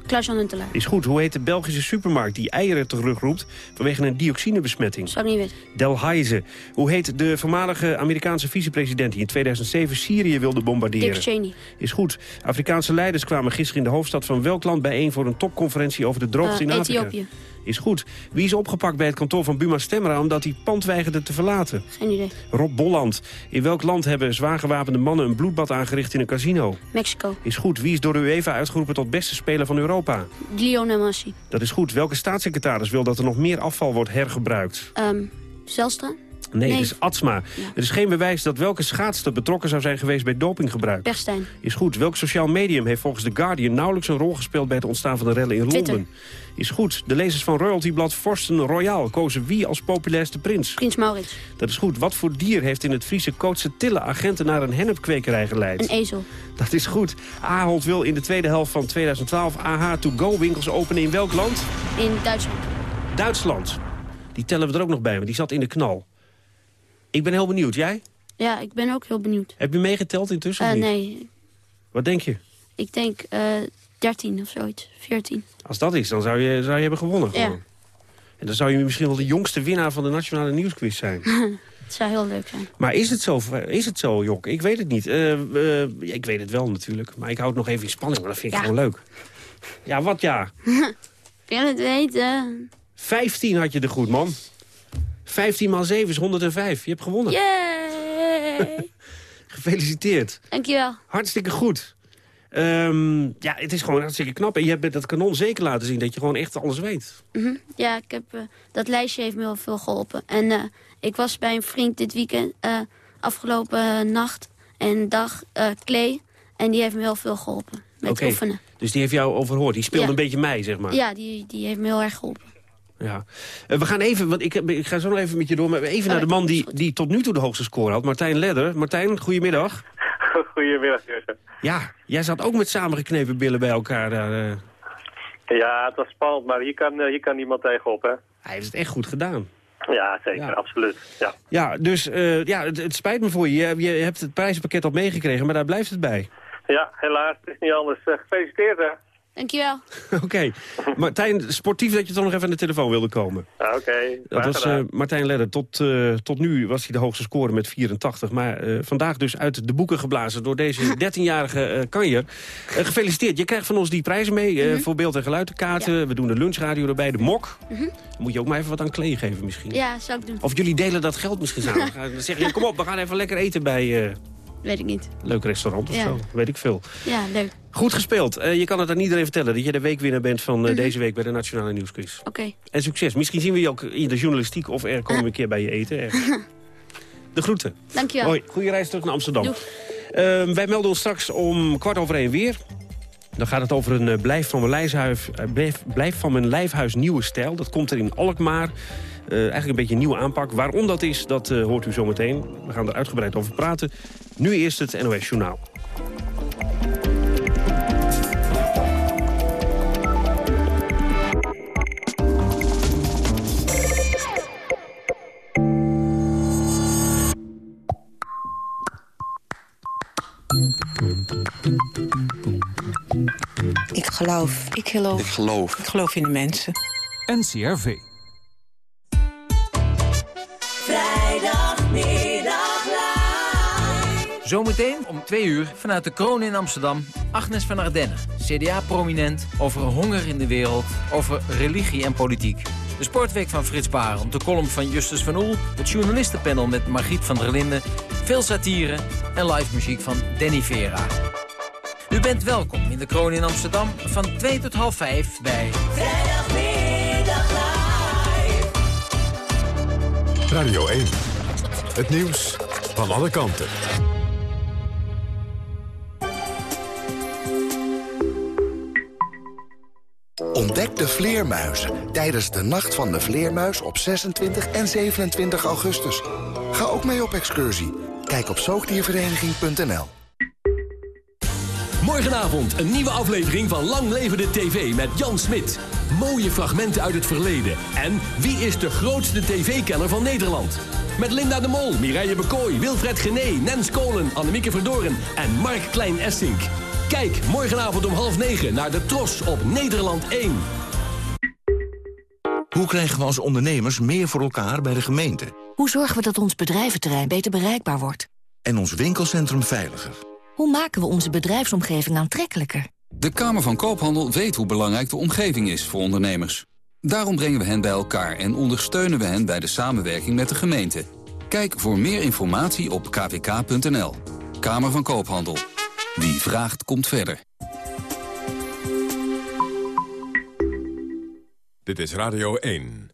Klaas-Jan Huntelaar. Is goed. Hoe heet de Belgische supermarkt die eieren terugroept vanwege een dioxinebesmetting? Zou ik niet weten. Delhaize. Hoe heet de voormalige Amerikaanse vicepresident die in 2007 Syrië wilde bombarderen? Dick Cheney. Is goed. Afrikaanse leiders kwamen gisteren in de hoofdstad van welk land bijeen voor een topconferentie over de droogte Eh, in Afrika? Ethiopië. Is goed. Wie is opgepakt bij het kantoor van Buma Stemra omdat hij pand weigerde te verlaten? Geen idee. Rob Bolland. In welk land hebben zwaar gewapende mannen een bloedbad aangericht in een casino? Mexico. Is goed. Wie is door de UEFA uitgeroepen tot beste speler van Europa? Lionel Messi. Dat is goed. Welke staatssecretaris wil dat er nog meer afval wordt hergebruikt? Ehm Zelstra. Nee, Nee. het is Atsma. Er is geen bewijs dat welke schaatster betrokken zou zijn geweest bij dopinggebruik. Bergstein. Is goed. Welk sociaal medium heeft volgens The Guardian nauwelijks een rol gespeeld bij het ontstaan van de rellen in Twitter. Londen? Is goed. De lezers van royaltyblad Forsten Royal kozen wie als populairste prins? Prins Maurits. Dat is goed. Wat voor dier heeft in het Friese Kootse Tille agenten naar een hennepkwekerij geleid? Een ezel. Dat is goed. Ahold wil in de tweede helft van 2012 AH-to-go winkels openen in welk land? In Duitsland. Duitsland. Die tellen we er ook nog bij, want die zat in de knal. Ik ben heel benieuwd. Jij? Ja, ik ben ook heel benieuwd. Heb je meegeteld intussen? Eh, niet? nee, Wat denk je? ik denk eh 13 of zoiets. 14. Als dat is, dan zou je, zou je hebben gewonnen. Ja. Gewoon. En dan zou je misschien wel de jongste winnaar van de Nationale Nieuwsquiz zijn. [laughs] Het zou heel leuk zijn. maar is het zo, is het zo Jok? Ik weet het niet. Eh, eh, ja, ik weet het wel natuurlijk. Maar ik hou het nog even in spanning, maar dat vind ik Ja. gewoon leuk. Ja, wat ja? [laughs] Ik wil het weten. 15 had je er goed, man. 15 maal 7 is 105. Je hebt gewonnen. Yay! [laughs] Gefeliciteerd. Dankjewel. Hartstikke goed. Ehm, ja, het is gewoon hartstikke knap. En je hebt dat kanon zeker laten zien dat je gewoon echt alles weet. Mhm. Ja, ik heb, eh, dat lijstje heeft me heel veel geholpen. En eh, ik was bij een vriend dit weekend, eh, afgelopen nacht en dag, Klee. En die heeft me heel veel geholpen met oefenen. Dus die heeft jou overhoord. Die speelde Ja. een beetje mij, zeg maar. Ja, die, die heeft me heel erg geholpen. Ja. Eh, we gaan even, want ik, ik ga zo nog even met je door, maar even naar de man die, die tot nu toe de hoogste score had. Martijn Ledder. Martijn, goedemiddag. [laughs] Goedemiddag, Jurgen. Ja, jij zat ook met samengeknepen billen bij elkaar daar. eh. Ja, het was spannend, maar hier kan, eh, hier kan niemand tegenop, hè? Hij heeft het echt goed gedaan. Ja, zeker, Ja. absoluut. Ja. Ja, dus ja, het, het spijt me voor je. je. Je hebt het prijzenpakket al meegekregen, maar daar blijft het bij. ja, helaas, het is niet anders. Gefeliciteerd, hè? Dankjewel. [laughs] Oké. Martijn, sportief dat je toch nog even aan de telefoon wilde komen. Ja, Oké, Dat was eh. Martijn Ledder. Tot, eh, tot nu was hij de hoogste score met 84. Maar eh, vandaag dus uit de boeken geblazen door deze [laughs] 13-jarige eh kanjer. Gefeliciteerd. Je krijgt van ons die prijzen mee. eh, Voor beeld- en geluidenkaarten. We doen de lunchradio erbij. De mok. Mhm. Dan moet je ook maar even wat aan Klee geven misschien. Ja, zou ik doen. Of jullie delen dat geld misschien samen. [laughs] Dan zeg je, kom op, we gaan even lekker eten bij eh, Weet ik niet. leuk restaurant of Ja. zo. Weet ik veel. Ja, leuk. Goed gespeeld. Eh, je kan het aan iedereen vertellen dat je de weekwinnaar bent van eh, Mhm. deze week bij de Nationale Nieuwsquiz. Oké. En succes. Misschien zien we je ook in de journalistiek of er komen we een keer bij je eten. ergens. [laughs] De groeten. Dankjewel. Hoi, goede reis terug naar Amsterdam. Ehm, wij melden ons straks om kwart over één weer. Dan gaat het over een eh, blijf, van mijn lijfhuis, blijf, blijf van mijn lijfhuis nieuwe stijl. Dat komt er in Alkmaar. Eh, eigenlijk een beetje een nieuwe aanpak. Waarom dat is, dat eh, hoort u zometeen. We gaan er uitgebreid over praten. Nu eerst het NOS Journaal. Ik geloof. Ik geloof. Ik geloof. Ik geloof in de mensen. NCRV. Zometeen om twee uur vanuit de kroon in Amsterdam... Agnes van Ardenne, CDA-prominent, over honger in de wereld... over religie en politiek. De Sportweek van Frits Barend, de column van Justus van Oel... het journalistenpanel met Margriet van der Linden... veel satire en live muziek van Danny Vera. U bent welkom in de Kroon in Amsterdam van 2 tot half 5 bij... Live. Radio 1. Het nieuws van alle kanten. Ontdek de vleermuizen tijdens de Nacht van de Vleermuis op 26 en 27 augustus. Ga ook mee op excursie. Kijk op zoogdiervereniging.nl Morgenavond een nieuwe aflevering van Lang Leven de TV met Jan Smit. Mooie fragmenten uit het verleden. En wie is de grootste tv-kenner van Nederland? Met Linda de Mol, Mireille Bekooi, Wilfred Gené, Nens Kolen, Annemieke Verdoren en Mark Klein-Essink. Kijk morgenavond om half negen naar de Tros op Nederland 1. Hoe krijgen we als ondernemers meer voor elkaar bij de gemeente? Hoe zorgen we dat ons bedrijventerrein beter bereikbaar wordt? En ons winkelcentrum veiliger? Hoe maken we onze bedrijfsomgeving aantrekkelijker? De Kamer van Koophandel weet hoe belangrijk de omgeving is voor ondernemers. Daarom brengen we hen bij elkaar en ondersteunen we hen bij de samenwerking met de gemeente. Kijk voor meer informatie op kvk.nl. Kamer van Koophandel. Wie vraagt, komt verder. Dit is Radio 1.